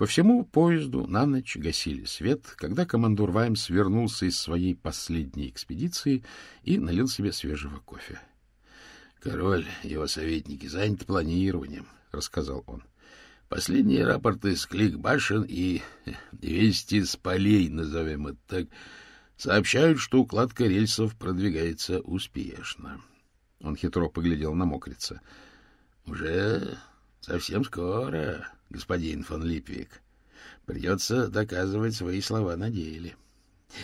По всему поезду на ночь гасили свет, когда командор Ваймс вернулся из своей последней экспедиции и налил себе свежего кофе. — Король его советники заняты планированием, — рассказал он. — Последние рапорты с клик башен и вести с полей, назовем это так, сообщают, что укладка рельсов продвигается успешно. Он хитро поглядел на мокрица. — Уже совсем скоро господин фон Липвик. Придется доказывать свои слова на деле.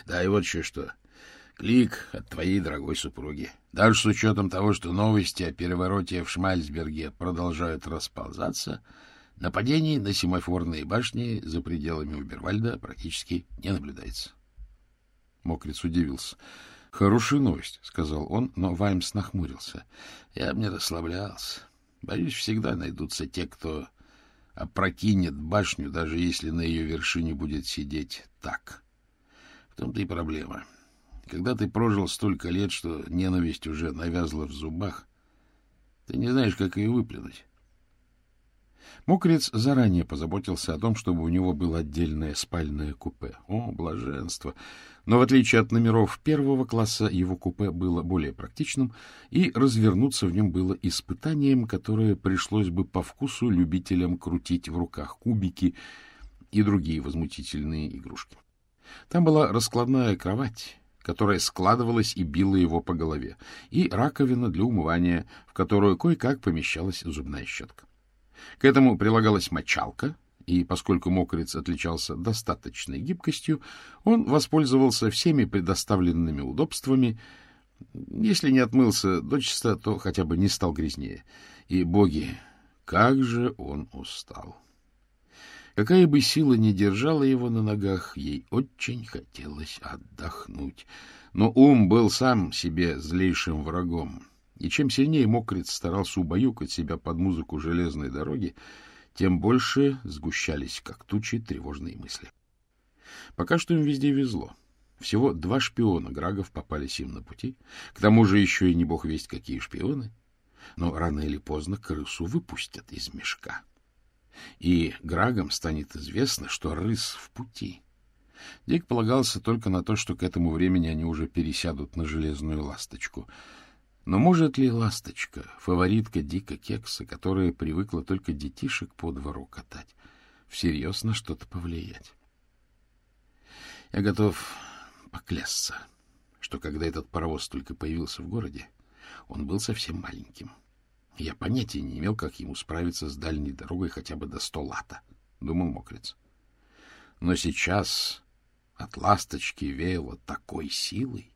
Да, и вот еще что. Клик от твоей дорогой супруги. Даже с учетом того, что новости о перевороте в Шмальцберге продолжают расползаться, нападений на семафорные башни за пределами Убервальда практически не наблюдается. Мокриц удивился. — Хорошая новость, — сказал он, но Ваймс нахмурился. — Я бы не расслаблялся. Боюсь, всегда найдутся те, кто опрокинет башню, даже если на ее вершине будет сидеть так. В том-то и проблема. Когда ты прожил столько лет, что ненависть уже навязла в зубах, ты не знаешь, как ее выплюнуть. Мокрец заранее позаботился о том, чтобы у него было отдельное спальное купе. О, блаженство! Но в отличие от номеров первого класса, его купе было более практичным, и развернуться в нем было испытанием, которое пришлось бы по вкусу любителям крутить в руках кубики и другие возмутительные игрушки. Там была раскладная кровать, которая складывалась и била его по голове, и раковина для умывания, в которую кое-как помещалась зубная щетка. К этому прилагалась мочалка, и поскольку мокрец отличался достаточной гибкостью, он воспользовался всеми предоставленными удобствами. Если не отмылся дочисто, то хотя бы не стал грязнее. И, боги, как же он устал! Какая бы сила ни держала его на ногах, ей очень хотелось отдохнуть. Но ум был сам себе злейшим врагом. И чем сильнее мокрец старался убаюкать себя под музыку железной дороги, тем больше сгущались, как тучи, тревожные мысли. Пока что им везде везло. Всего два шпиона Грагов попались им на пути. К тому же еще и не бог весть какие шпионы. Но рано или поздно крысу выпустят из мешка. И Грагам станет известно, что рыс в пути. Дик полагался только на то, что к этому времени они уже пересядут на железную ласточку — но может ли ласточка, фаворитка Дика Кекса, которая привыкла только детишек по двору катать, всерьез на что-то повлиять? Я готов поклясться, что когда этот паровоз только появился в городе, он был совсем маленьким. Я понятия не имел, как ему справиться с дальней дорогой хотя бы до сто лата, — думал мокрец. Но сейчас от ласточки веяло такой силой,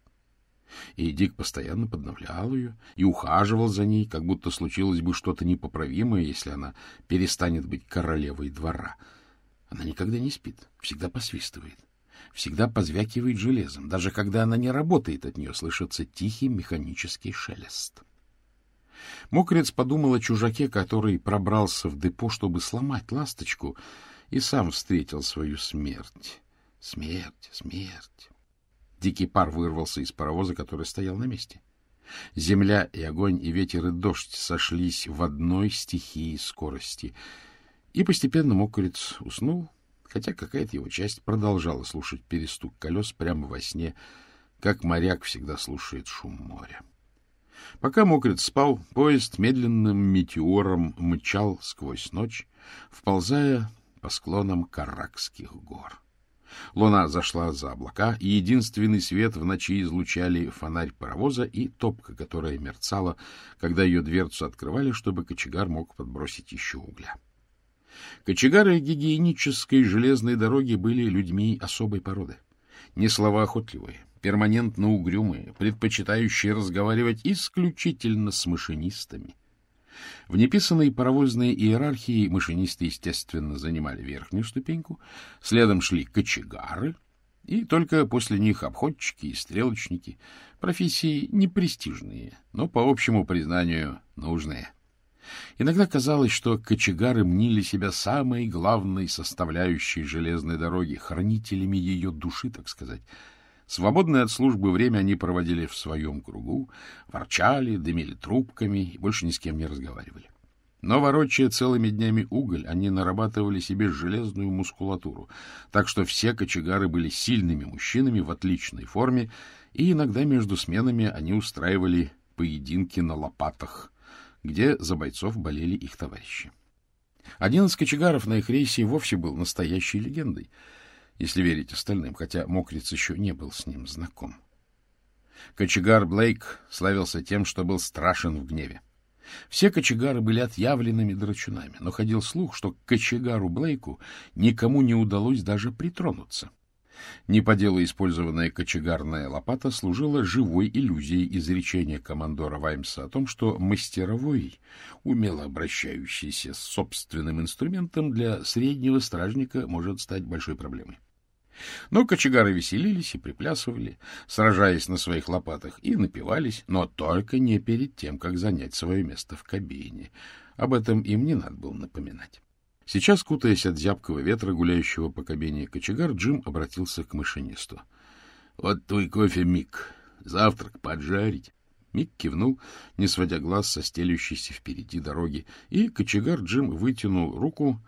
и Дик постоянно подновлял ее и ухаживал за ней, как будто случилось бы что-то непоправимое, если она перестанет быть королевой двора. Она никогда не спит, всегда посвистывает, всегда позвякивает железом. Даже когда она не работает, от нее слышится тихий механический шелест. Мокрец подумал о чужаке, который пробрался в депо, чтобы сломать ласточку, и сам встретил свою смерть. Смерть, смерть. Дикий пар вырвался из паровоза, который стоял на месте. Земля и огонь, и ветер, и дождь сошлись в одной стихии скорости. И постепенно мокрец уснул, хотя какая-то его часть продолжала слушать перестук колес прямо во сне, как моряк всегда слушает шум моря. Пока мокрец спал, поезд медленным метеором мчал сквозь ночь, вползая по склонам Каракских гор. Луна зашла за облака, и единственный свет в ночи излучали фонарь паровоза и топка, которая мерцала, когда ее дверцу открывали, чтобы кочегар мог подбросить еще угля. Кочегары гигиенической железной дороги были людьми особой породы. Не словоохотливые, перманентно угрюмые, предпочитающие разговаривать исключительно с машинистами. В неписанной паровозной иерархии машинисты, естественно, занимали верхнюю ступеньку, следом шли кочегары, и только после них обходчики и стрелочники, профессии непрестижные, но, по общему признанию, нужные. Иногда казалось, что кочегары мнили себя самой главной составляющей железной дороги, хранителями ее души, так сказать — Свободное от службы время они проводили в своем кругу, ворчали, дымили трубками и больше ни с кем не разговаривали. Но, ворочая целыми днями уголь, они нарабатывали себе железную мускулатуру, так что все кочегары были сильными мужчинами в отличной форме, и иногда между сменами они устраивали поединки на лопатах, где за бойцов болели их товарищи. Один из кочегаров на их рейсе вовсе был настоящей легендой, если верить остальным, хотя Мокриц еще не был с ним знаком. Кочегар Блейк славился тем, что был страшен в гневе. Все кочегары были отъявленными драчунами, но ходил слух, что к кочегару Блейку никому не удалось даже притронуться. Не по делу использованная кочегарная лопата служила живой иллюзией изречения командора Ваймса о том, что мастеровой, умело обращающийся с собственным инструментом, для среднего стражника может стать большой проблемой. Но кочегары веселились и приплясывали, сражаясь на своих лопатах, и напивались, но только не перед тем, как занять свое место в кабине. Об этом им не надо было напоминать. Сейчас, кутаясь от зябкого ветра, гуляющего по кабине кочегар, Джим обратился к машинисту. — Вот твой кофе, Мик. Завтрак поджарить. Мик кивнул, не сводя глаз со стелющейся впереди дороги, и кочегар Джим вытянул руку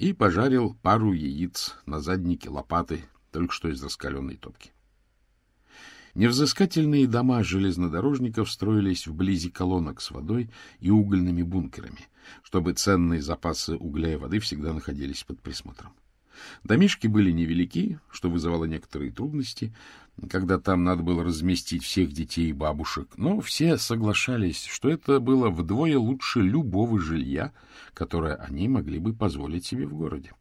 и пожарил пару яиц на заднике лопаты, только что из раскаленной топки. Невзыскательные дома железнодорожников строились вблизи колонок с водой и угольными бункерами, чтобы ценные запасы угля и воды всегда находились под присмотром. Домишки были невелики, что вызывало некоторые трудности, когда там надо было разместить всех детей и бабушек, но все соглашались, что это было вдвое лучше любого жилья, которое они могли бы позволить себе в городе.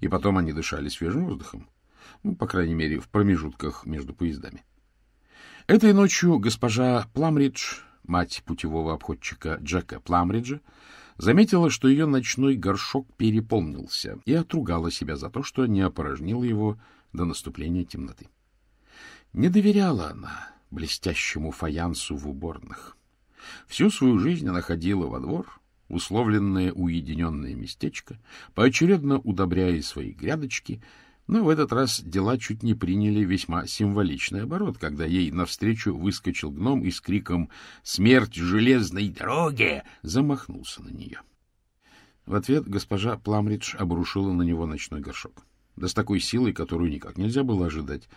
И потом они дышали свежим воздухом, ну, по крайней мере, в промежутках между поездами. Этой ночью госпожа Пламридж, мать путевого обходчика Джека Пламриджа, заметила, что ее ночной горшок переполнился, и отругала себя за то, что не опорожнила его до наступления темноты. Не доверяла она блестящему фаянсу в уборных. Всю свою жизнь она ходила во двор, условленное уединенное местечко, поочередно удобряя свои грядочки — но в этот раз дела чуть не приняли весьма символичный оборот, когда ей навстречу выскочил гном и с криком «Смерть железной дороге!» замахнулся на нее. В ответ госпожа Пламридж обрушила на него ночной горшок. Да с такой силой, которую никак нельзя было ожидать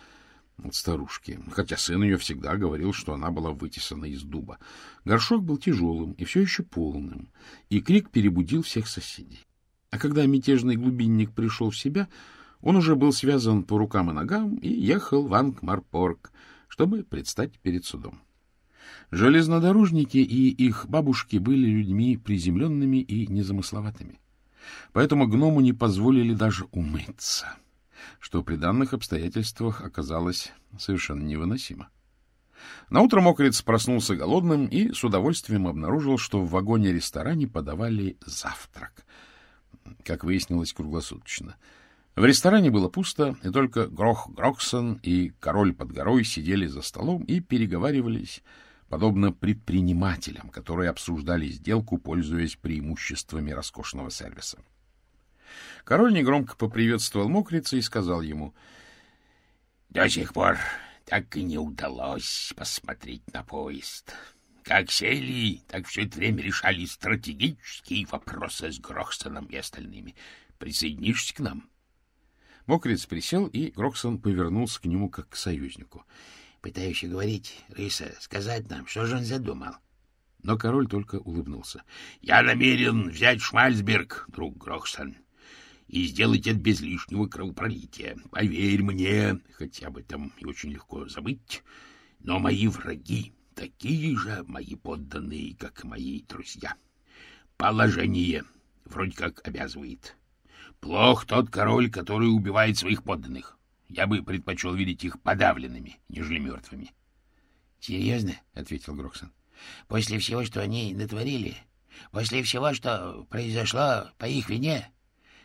от старушки, хотя сын ее всегда говорил, что она была вытесана из дуба. Горшок был тяжелым и все еще полным, и крик перебудил всех соседей. А когда мятежный глубинник пришел в себя — он уже был связан по рукам и ногам и ехал в Ангмарпорг, чтобы предстать перед судом. Железнодорожники и их бабушки были людьми приземленными и незамысловатыми. Поэтому гному не позволили даже умыться, что при данных обстоятельствах оказалось совершенно невыносимо. Наутро мокрец проснулся голодным и с удовольствием обнаружил, что в вагоне-ресторане подавали завтрак. Как выяснилось, круглосуточно — в ресторане было пусто, и только Грох Гроксон и Король под горой сидели за столом и переговаривались, подобно предпринимателям, которые обсуждали сделку, пользуясь преимуществами роскошного сервиса. Король негромко поприветствовал мокрица и сказал ему, — До сих пор так и не удалось посмотреть на поезд. Как сели, так все это время решали стратегические вопросы с Грохсоном и остальными. Присоединишься к нам? — Мокриц присел, и Гроксон повернулся к нему как к союзнику. — Пытающий говорить, Рыса, сказать нам, что же он задумал? Но король только улыбнулся. — Я намерен взять Шмальцберг, друг Гроксон, и сделать это без лишнего кровопролития. Поверь мне, хотя об этом и очень легко забыть, но мои враги такие же мои подданные, как мои друзья. Положение вроде как обязывает. Плох тот король, который убивает своих подданных. Я бы предпочел видеть их подавленными, нежели мертвыми. — Серьезно? — ответил Гроксон. — После всего, что они натворили, после всего, что произошло по их вине,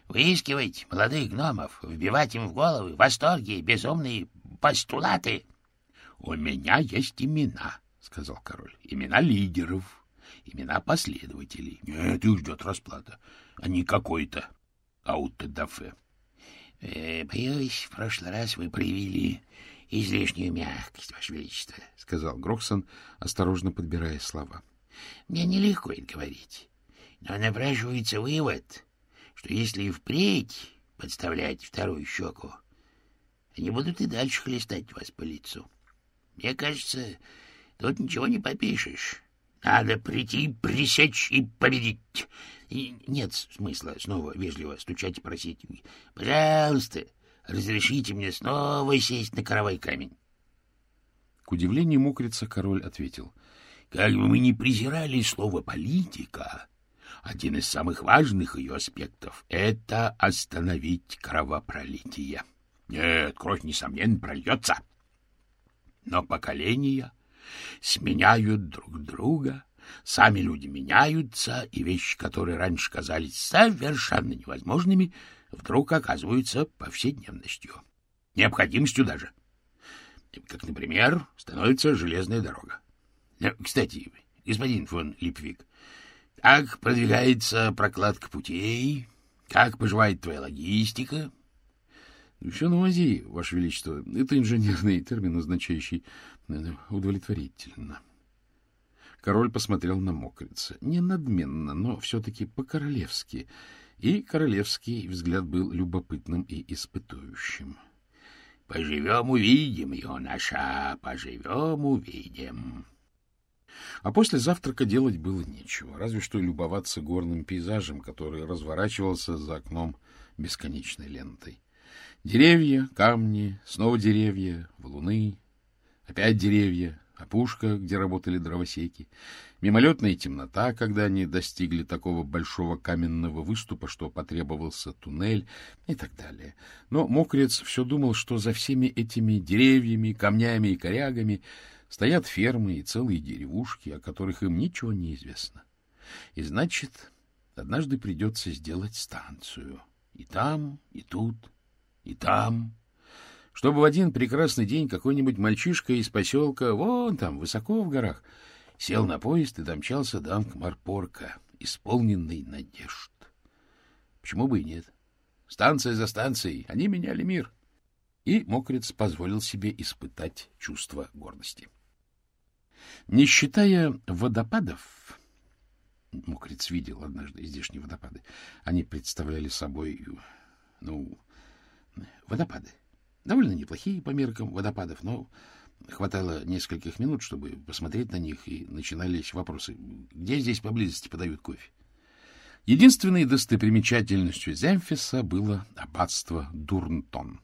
выискивать молодых гномов, вбивать им в головы восторги, безумные постулаты. — У меня есть имена, — сказал король, — имена лидеров, имена последователей. Нет, их ждет расплата, а не какой-то аутодафе. Э, — Боюсь, в прошлый раз вы проявили излишнюю мягкость, Ваше Величество, — сказал Гроксон, осторожно подбирая слова. — Мне нелегко это говорить. Но напрашивается вывод, что если и впредь подставлять вторую щеку, они будут и дальше хлестать вас по лицу. Мне кажется, тут ничего не попишешь. Надо прийти, пресечь и победить. И нет смысла снова вежливо стучать и просить. Пожалуйста, разрешите мне снова сесть на коровай камень. К удивлению мокрица король ответил. — Как бы мы ни презирали слово «политика», один из самых важных ее аспектов — это остановить кровопролитие. Нет, кровь, несомненно, прольется. Но поколения сменяют друг друга, сами люди меняются, и вещи, которые раньше казались совершенно невозможными, вдруг оказываются повседневностью, необходимостью даже. Как, например, становится железная дорога. Э, кстати, господин фон Липвик, как продвигается прокладка путей? Как поживает твоя логистика? — Все на мази, Ваше Величество. Это инженерный термин, означающий э, удовлетворительно. Король посмотрел на мокрица. Не надменно, но все-таки по-королевски. И королевский взгляд был любопытным и испытующим. — Поживем — увидим, юноша, поживем — увидим. А после завтрака делать было нечего, разве что любоваться горным пейзажем, который разворачивался за окном бесконечной лентой. Деревья, камни, снова деревья, валуны, опять деревья, опушка, где работали дровосеки, мимолетная темнота, когда они достигли такого большого каменного выступа, что потребовался туннель и так далее. Но Мокрец все думал, что за всеми этими деревьями, камнями и корягами стоят фермы и целые деревушки, о которых им ничего не известно. И значит, однажды придется сделать станцию. И там, и тут — и там, чтобы в один прекрасный день какой-нибудь мальчишка из поселка, вон там, высоко в горах, сел на поезд и домчался до Анкмарпорка, исполненный надежд. Почему бы и нет? Станция за станцией, они меняли мир. И Мокрец позволил себе испытать чувство гордости. Не считая водопадов, Мокрец видел однажды здешние водопады, они представляли собой, ну, Водопады. Довольно неплохие по меркам водопадов, но хватало нескольких минут, чтобы посмотреть на них, и начинались вопросы. Где здесь поблизости подают кофе? Единственной достопримечательностью Земфиса было аббатство Дурнтон.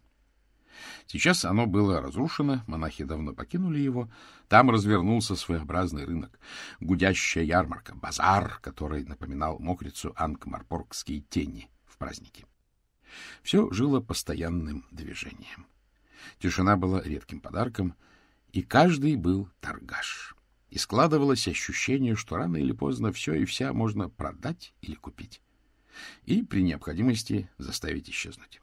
Сейчас оно было разрушено, монахи давно покинули его. Там развернулся своеобразный рынок, гудящая ярмарка, базар, который напоминал мокрицу анкмарпоргские тени в празднике. Все жило постоянным движением. Тишина была редким подарком, и каждый был торгаш. И складывалось ощущение, что рано или поздно все и вся можно продать или купить. И при необходимости заставить исчезнуть.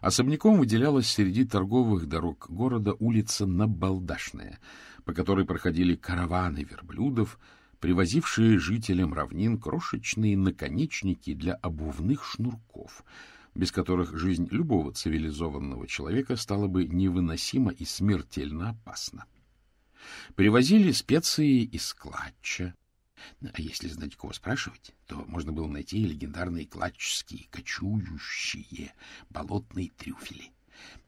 Особняком выделялась среди торговых дорог города улица Набалдашная, по которой проходили караваны верблюдов, привозившие жителям равнин крошечные наконечники для обувных шнурков — без которых жизнь любого цивилизованного человека стала бы невыносима и смертельно опасна. Привозили специи из клатча. А если знать, кого спрашивать, то можно было найти легендарные клатчские, кочующие болотные трюфели,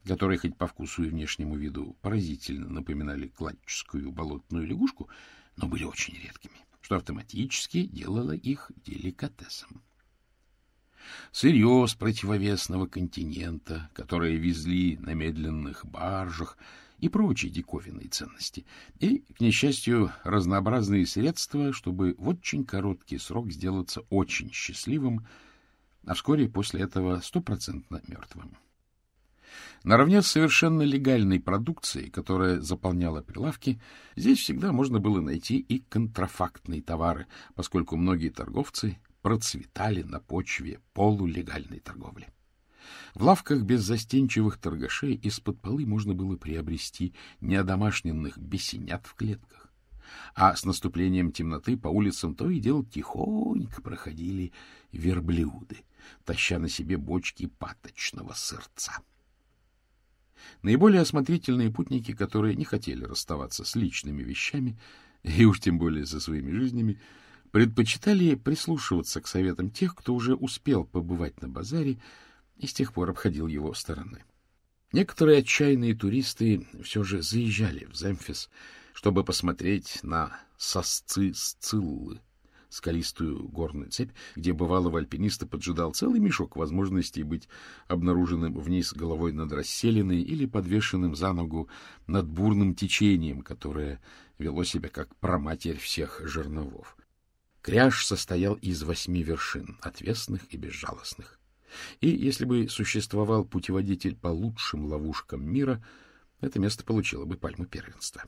которые хоть по вкусу и внешнему виду поразительно напоминали клатчскую болотную лягушку, но были очень редкими, что автоматически делало их деликатесом сырье с противовесного континента, которое везли на медленных баржах и прочие диковинные ценности, и, к несчастью, разнообразные средства, чтобы в очень короткий срок сделаться очень счастливым, а вскоре после этого стопроцентно мертвым. Наравне с совершенно легальной продукцией, которая заполняла прилавки, здесь всегда можно было найти и контрафактные товары, поскольку многие торговцы процветали на почве полулегальной торговли. В лавках беззастенчивых торгашей из-под полы можно было приобрести неодомашненных бесенят в клетках. А с наступлением темноты по улицам то и дело тихонько проходили верблюды, таща на себе бочки паточного сырца. Наиболее осмотрительные путники, которые не хотели расставаться с личными вещами, и уж тем более со своими жизнями, предпочитали прислушиваться к советам тех, кто уже успел побывать на базаре и с тех пор обходил его стороны. Некоторые отчаянные туристы все же заезжали в Земфис, чтобы посмотреть на сосцы Сциллы, скалистую горную цепь, где бывалого альпиниста поджидал целый мешок возможностей быть обнаруженным вниз головой над расселенной или подвешенным за ногу над бурным течением, которое вело себя как проматерь всех жерновов. Кряж состоял из восьми вершин, отвесных и безжалостных. И если бы существовал путеводитель по лучшим ловушкам мира, это место получило бы пальму первенства.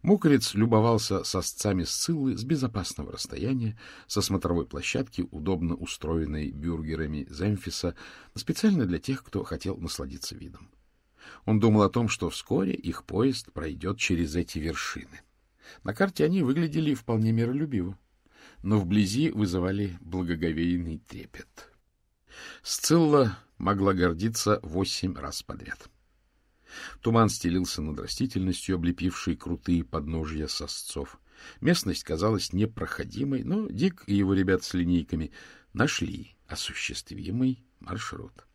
Мокрец любовался сосцами Сциллы с безопасного расстояния, со смотровой площадки, удобно устроенной бюргерами Земфиса, специально для тех, кто хотел насладиться видом. Он думал о том, что вскоре их поезд пройдет через эти вершины. На карте они выглядели вполне миролюбиво, но вблизи вызывали благоговейный трепет. Сцилла могла гордиться восемь раз подряд. Туман стелился над растительностью, облепившей крутые подножья сосцов. Местность казалась непроходимой, но Дик и его ребят с линейками нашли осуществимый маршрут.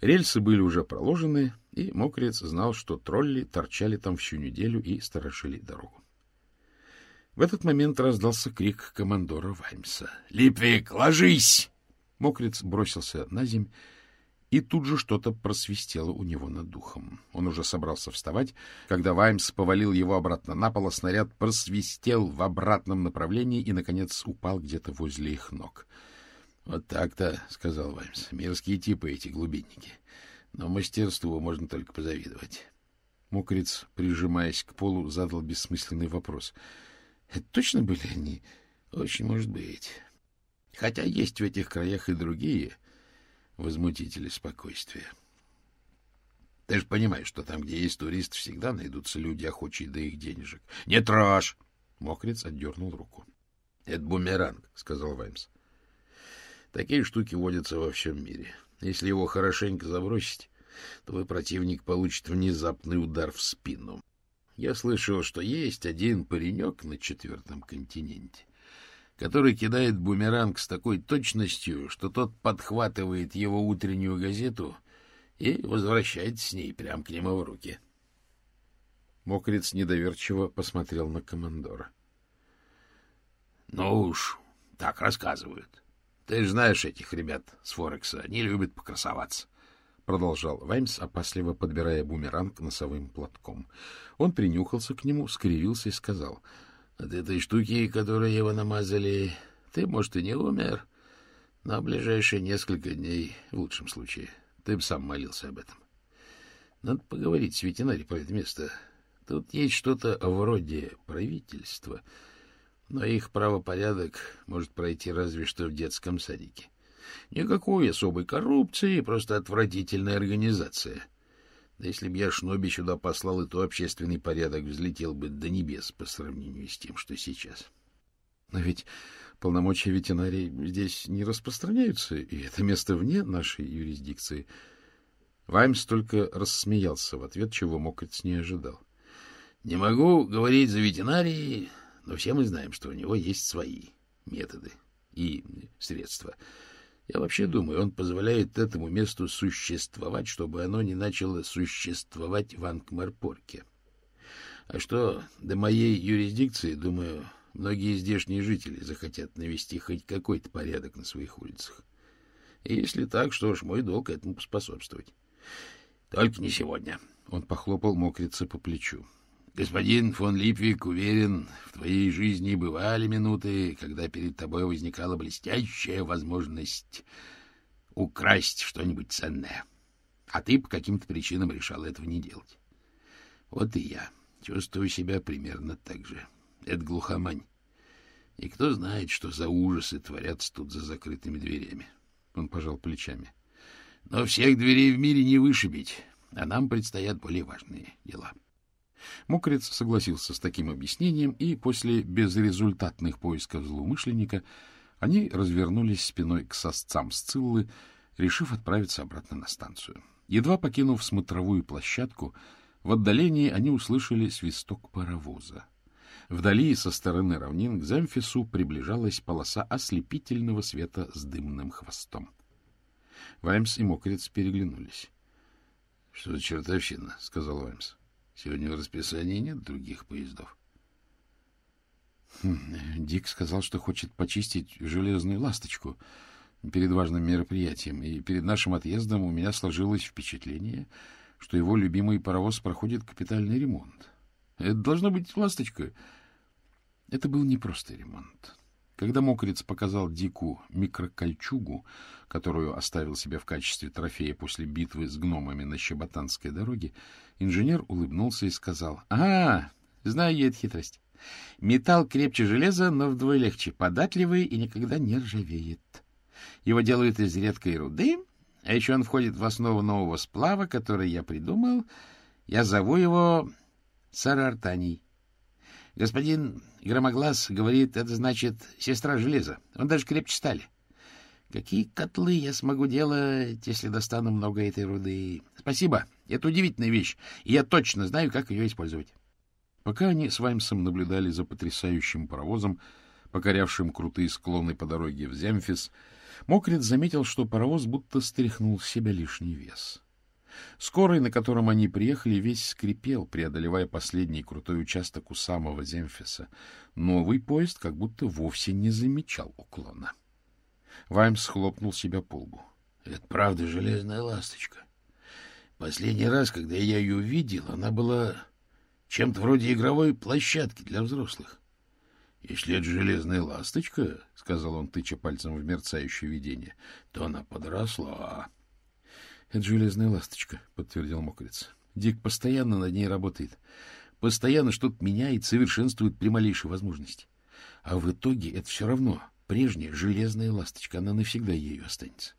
Рельсы были уже проложены, и Мокрец знал, что тролли торчали там всю неделю и сторожили дорогу. В этот момент раздался крик командора Ваймса. — Липвик, ложись! Мокрец бросился на земь и тут же что-то просвистело у него над духом. Он уже собрался вставать, когда Ваймс повалил его обратно на пол, а снаряд просвистел в обратном направлении и, наконец, упал где-то возле их ног. — Вот так-то, — сказал Ваймс, — мерзкие типы эти глубинники. Но мастерству можно только позавидовать. Мокрец, прижимаясь к полу, задал бессмысленный вопрос. — Это точно были они? — Очень может быть. Хотя есть в этих краях и другие возмутители спокойствия. Ты же понимаешь, что там, где есть турист, всегда найдутся люди, охочие до их денежек. — Не трожь! — Мокрец отдернул руку. — Это бумеранг, — сказал Ваймс. — Такие штуки водятся во всем мире. Если его хорошенько забросить, твой противник получит внезапный удар в спину. Я слышал, что есть один паренек на четвертом континенте, который кидает бумеранг с такой точностью, что тот подхватывает его утреннюю газету и возвращается с ней прямо к нему в руки. Мокрец недоверчиво посмотрел на командора. — Ну уж, так рассказывают. Ты же знаешь этих ребят с Форекса, они любят покрасоваться. — продолжал Ваймс, опасливо подбирая бумеранг носовым платком. Он принюхался к нему, скривился и сказал — от этой штуки, которой его намазали, ты, может, и не умер, но ближайшие несколько дней, в лучшем случае, ты бы сам молился об этом. Надо поговорить с ветеринарий про это место. Тут есть что-то вроде правительства, но их правопорядок может пройти разве что в детском садике. Никакой особой коррупции, просто отвратительная организация. Да если б я Шноби сюда послал, и то общественный порядок взлетел бы до небес по сравнению с тем, что сейчас. Но ведь полномочия ветеринарии здесь не распространяются, и это место вне нашей юрисдикции. Ваймс только рассмеялся в ответ, чего Мокриц не ожидал. — Не могу говорить за ветеринарии, но все мы знаем, что у него есть свои методы и средства — я вообще думаю, он позволяет этому месту существовать, чтобы оно не начало существовать в Анкмарпорке. А что до моей юрисдикции, думаю, многие здешние жители захотят навести хоть какой-то порядок на своих улицах. И если так, что ж, мой долг этому поспособствовать. Только не сегодня. Он похлопал мокрица по плечу. Господин фон Липвик уверен, в твоей жизни бывали минуты, когда перед тобой возникала блестящая возможность украсть что-нибудь ценное, а ты по каким-то причинам решал этого не делать. Вот и я чувствую себя примерно так же. Это глухомань. И кто знает, что за ужасы творятся тут за закрытыми дверями. Он пожал плечами. Но всех дверей в мире не вышибить, а нам предстоят более важные дела. — Мокрец согласился с таким объяснением, и после безрезультатных поисков злоумышленника они развернулись спиной к сосцам Сциллы, решив отправиться обратно на станцию. Едва покинув смотровую площадку, в отдалении они услышали свисток паровоза. Вдали со стороны равнин к Земфису приближалась полоса ослепительного света с дымным хвостом. Ваймс и Мокрец переглянулись. — Что за чертовщина? — сказал Ваймс. — Сегодня в расписании нет других поездов. Хм, Дик сказал, что хочет почистить железную ласточку перед важным мероприятием, и перед нашим отъездом у меня сложилось впечатление, что его любимый паровоз проходит капитальный ремонт. Это должно быть ласточка. Это был не просто ремонт. Когда Мокрец показал Дику микрокольчугу, которую оставил себе в качестве трофея после битвы с гномами на Щеботанской дороге, инженер улыбнулся и сказал, — А, знаю я эту хитрость. Металл крепче железа, но вдвое легче, податливый и никогда не ржавеет. Его делают из редкой руды, а еще он входит в основу нового сплава, который я придумал. Я зову его Сарартаний. Господин Громоглаз говорит, это значит сестра железа. Он даже крепче стали. Какие котлы я смогу делать, если достану много этой руды? Спасибо. Это удивительная вещь, и я точно знаю, как ее использовать. Пока они с Ваймсом наблюдали за потрясающим паровозом, покорявшим крутые склоны по дороге в Земфис, Мокрит заметил, что паровоз будто стряхнул с себя лишний вес. Скорый, на котором они приехали, весь скрипел, преодолевая последний крутой участок у самого Земфиса. Новый поезд как будто вовсе не замечал уклона. Ваймс хлопнул себя по лбу. — Это правда железная ласточка. Последний раз, когда я ее увидел, она была чем-то вроде игровой площадки для взрослых. — Если это железная ласточка, — сказал он, тыча пальцем в мерцающее видение, — то она подросла. — Это железная ласточка, — подтвердил Мокрец. Дик постоянно над ней работает. Постоянно что-то меняет, совершенствует при малейшей возможности. А в итоге это все равно прежняя железная ласточка. Она навсегда ею останется.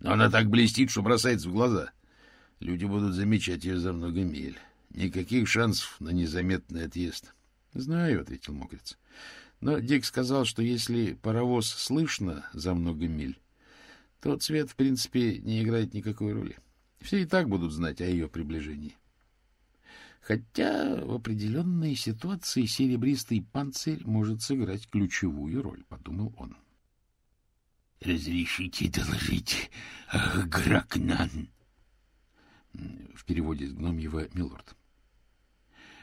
Но она так блестит, что бросается в глаза. Люди будут замечать ее за много миль. Никаких шансов на незаметный отъезд. — Знаю, — ответил Мокрец. Но Дик сказал, что если паровоз слышно за много миль, то цвет, в принципе, не играет никакой роли. Все и так будут знать о ее приближении. Хотя в определенной ситуации серебристый панцирь может сыграть ключевую роль, — подумал он. — Разрешите доложить, Гракнан? В переводе с гномьего «Милорд».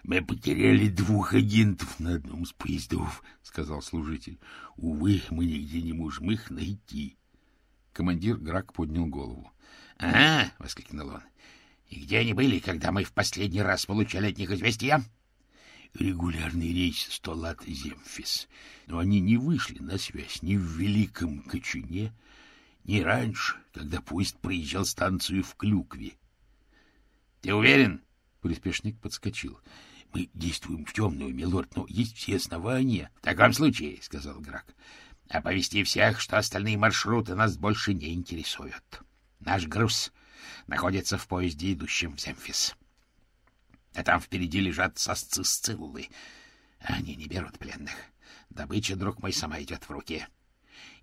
Мы потеряли двух агентов на одном из поездов, — сказал служитель. Увы, мы нигде не можем их найти. Командир Грак поднял голову. — Ага, — воскликнул он. — И где они были, когда мы в последний раз получали от них известия? — Регулярный рейс Столат-Земфис. Но они не вышли на связь ни в Великом Кочуне, ни раньше, когда поезд проезжал станцию в Клюкве. — Ты уверен? Приспешник подскочил. Мы действуем в темную, милорд, но есть все основания. — В таком случае, — сказал Грак, — оповести всех, что остальные маршруты нас больше не интересуют. Наш груз находится в поезде, идущем в Земфис. А там впереди лежат сосцы Сциллы. Они не берут пленных. Добыча, друг мой, сама идет в руки.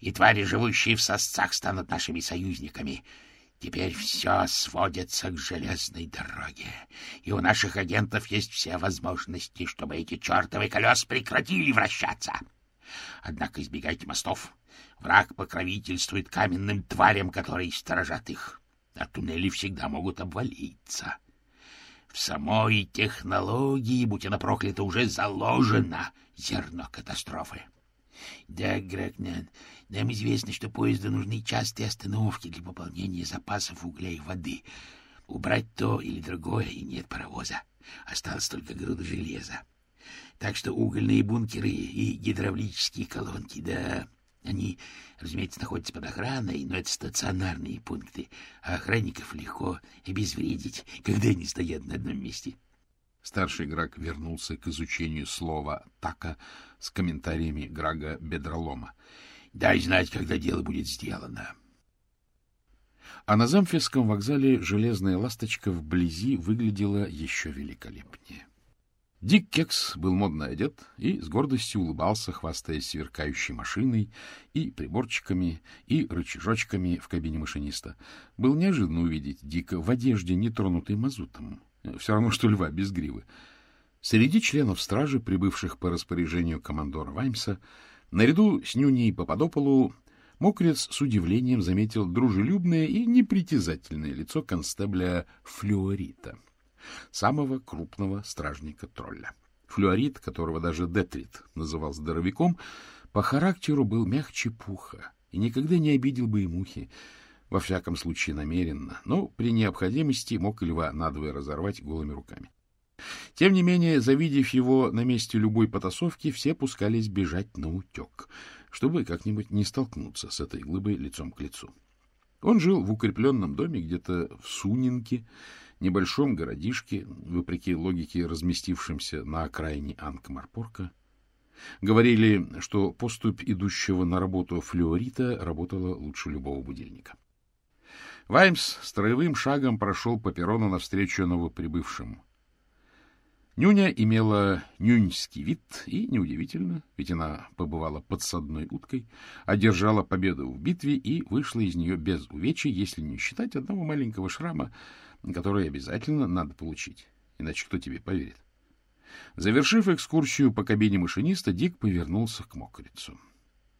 И твари, живущие в сосцах, станут нашими союзниками — Теперь все сводится к железной дороге, и у наших агентов есть все возможности, чтобы эти чертовы колес прекратили вращаться. Однако избегайте мостов. Враг покровительствует каменным тварям, которые сторожат их, а туннели всегда могут обвалиться. В самой технологии, будь она проклята, уже заложено зерно катастрофы. Да, Гракнан, нам известно, что поезду нужны частые остановки для пополнения запасов угля и воды. Убрать то или другое, и нет паровоза. Осталось только груда железа. Так что угольные бункеры и гидравлические колонки, да, они, разумеется, находятся под охраной, но это стационарные пункты, а охранников легко обезвредить, когда они стоят на одном месте. — Старший Граг вернулся к изучению слова «така» с комментариями Грага Бедролома. «Дай знать, когда дело будет сделано». А на Замфисском вокзале железная ласточка вблизи выглядела еще великолепнее. Дик Кекс был модно одет и с гордостью улыбался, хвастаясь сверкающей машиной и приборчиками, и рычажочками в кабине машиниста. Был неожиданно увидеть Дика в одежде, не тронутой мазутом. Все равно, что льва без гривы. Среди членов стражи, прибывших по распоряжению командора Ваймса, наряду с Нюней Пападополу, Мокрец с удивлением заметил дружелюбное и непритязательное лицо констебля Флюорита, самого крупного стражника-тролля. Флюорит, которого даже Детрит называл здоровяком, по характеру был мягче пуха и никогда не обидел бы и мухи, во всяком случае намеренно, но при необходимости мог льва надвое разорвать голыми руками. Тем не менее, завидев его на месте любой потасовки, все пускались бежать на утек — чтобы как-нибудь не столкнуться с этой глыбой лицом к лицу. Он жил в укрепленном доме где-то в Сунинке, небольшом городишке, вопреки логике, разместившемся на окраине Анкмарпорка. Говорили, что поступь идущего на работу флюорита работала лучше любого будильника. Ваймс строевым шагом прошел по перрону навстречу новоприбывшим. Нюня имела нюньский вид, и неудивительно, ведь она побывала подсадной уткой, одержала победу в битве и вышла из нее без увечий, если не считать одного маленького шрама, который обязательно надо получить, иначе кто тебе поверит. Завершив экскурсию по кабине машиниста, Дик повернулся к мокрицу.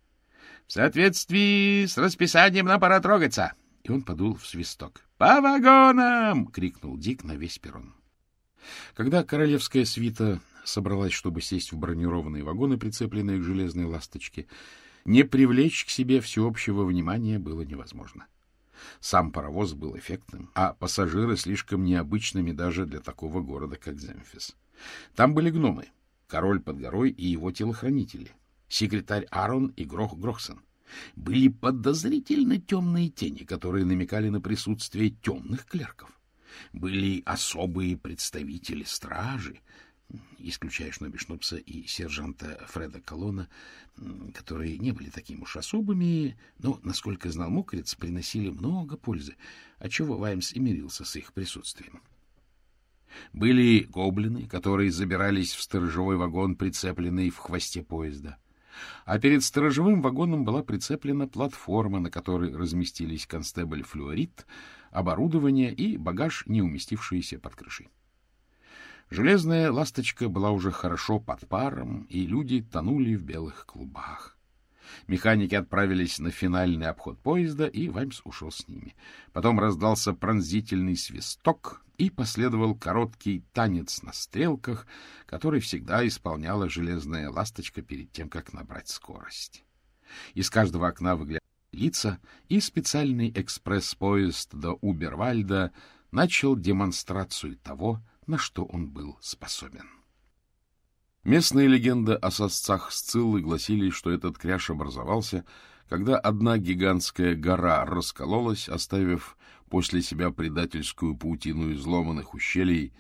— В соответствии с расписанием нам пора трогаться! И он подул в свисток. — По вагонам! — крикнул Дик на весь перрон. Когда королевская свита собралась, чтобы сесть в бронированные вагоны, прицепленные к железной ласточке, не привлечь к себе всеобщего внимания было невозможно. Сам паровоз был эффектным, а пассажиры слишком необычными даже для такого города, как Земфис. Там были гномы, король под горой и его телохранители, секретарь Арон и Грох Грохсон. Были подозрительно темные тени, которые намекали на присутствие темных клерков были особые представители стражи, исключая Шноби Шнупса и сержанта Фреда Колона, которые не были таким уж особыми, но, насколько знал Мокрец, приносили много пользы, отчего Ваймс и мирился с их присутствием. Были гоблины, которые забирались в сторожевой вагон, прицепленный в хвосте поезда. А перед сторожевым вагоном была прицеплена платформа, на которой разместились констебль Флюорит, оборудование и багаж, не уместившиеся под крышей. Железная ласточка была уже хорошо под паром, и люди тонули в белых клубах. Механики отправились на финальный обход поезда, и Ваймс ушел с ними. Потом раздался пронзительный свисток, и последовал короткий танец на стрелках, который всегда исполняла железная ласточка перед тем, как набрать скорость. Из каждого окна выглядывали лица, и специальный экспресс-поезд до Убервальда начал демонстрацию того, на что он был способен. Местные легенды о сосцах Сциллы гласили, что этот кряж образовался, когда одна гигантская гора раскололась, оставив после себя предательскую паутину изломанных ущелий,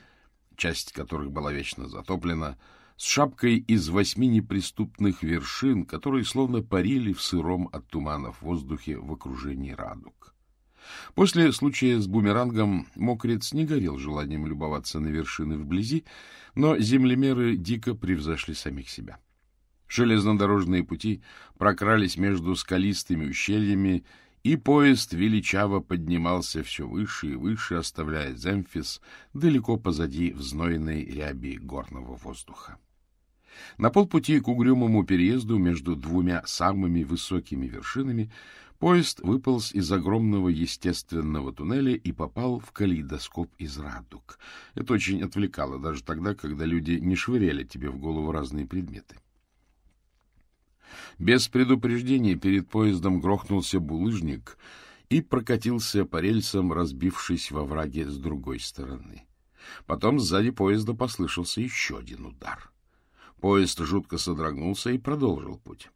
часть которых была вечно затоплена, с шапкой из восьми неприступных вершин, которые словно парили в сыром от туманов воздухе в окружении радуг. После случая с бумерангом мокрец не горел желанием любоваться на вершины вблизи, но землемеры дико превзошли самих себя. Железнодорожные пути прокрались между скалистыми ущельями, и поезд величаво поднимался все выше и выше, оставляя Земфис далеко позади в знойной ряби горного воздуха. На полпути к угрюмому переезду между двумя самыми высокими вершинами поезд выполз из огромного естественного туннеля и попал в калейдоскоп из радуг. Это очень отвлекало даже тогда, когда люди не швыряли тебе в голову разные предметы. Без предупреждения перед поездом грохнулся булыжник и прокатился по рельсам, разбившись во враге с другой стороны. Потом сзади поезда послышался еще один удар. Поезд жутко содрогнулся и продолжил путь.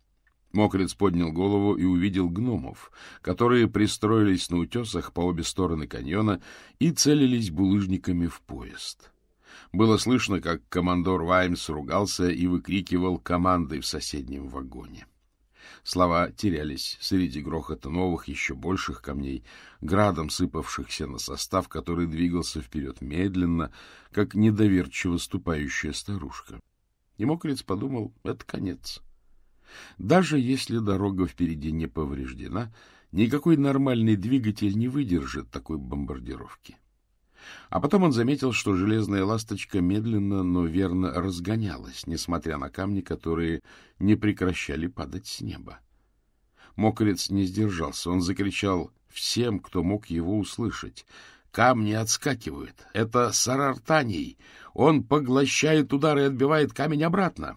Мокрец поднял голову и увидел гномов, которые пристроились на утесах по обе стороны каньона и целились булыжниками в поезд. Было слышно, как командор Ваймс ругался и выкрикивал команды в соседнем вагоне. Слова терялись среди грохота новых, еще больших камней, градом сыпавшихся на состав, который двигался вперед медленно, как недоверчиво ступающая старушка. И мокрец подумал, это конец. Даже если дорога впереди не повреждена, никакой нормальный двигатель не выдержит такой бомбардировки. А потом он заметил, что железная ласточка медленно, но верно разгонялась, несмотря на камни, которые не прекращали падать с неба. Мокрец не сдержался. Он закричал всем, кто мог его услышать. Камни отскакивают. Это Сарартаний. Он поглощает удар и отбивает камень обратно.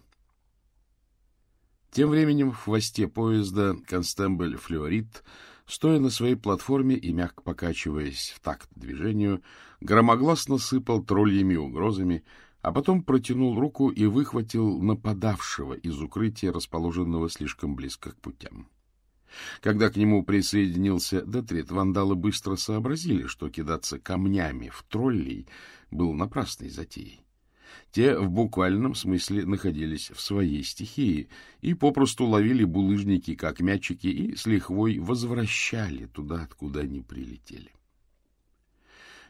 Тем временем в хвосте поезда констебль Флюорит, стоя на своей платформе и мягко покачиваясь в такт движению, громогласно сыпал тролльями угрозами, а потом протянул руку и выхватил нападавшего из укрытия, расположенного слишком близко к путям. Когда к нему присоединился Детрит, вандалы быстро сообразили, что кидаться камнями в троллей был напрасной затеей. Те в буквальном смысле находились в своей стихии и попросту ловили булыжники, как мячики, и с лихвой возвращали туда, откуда они прилетели.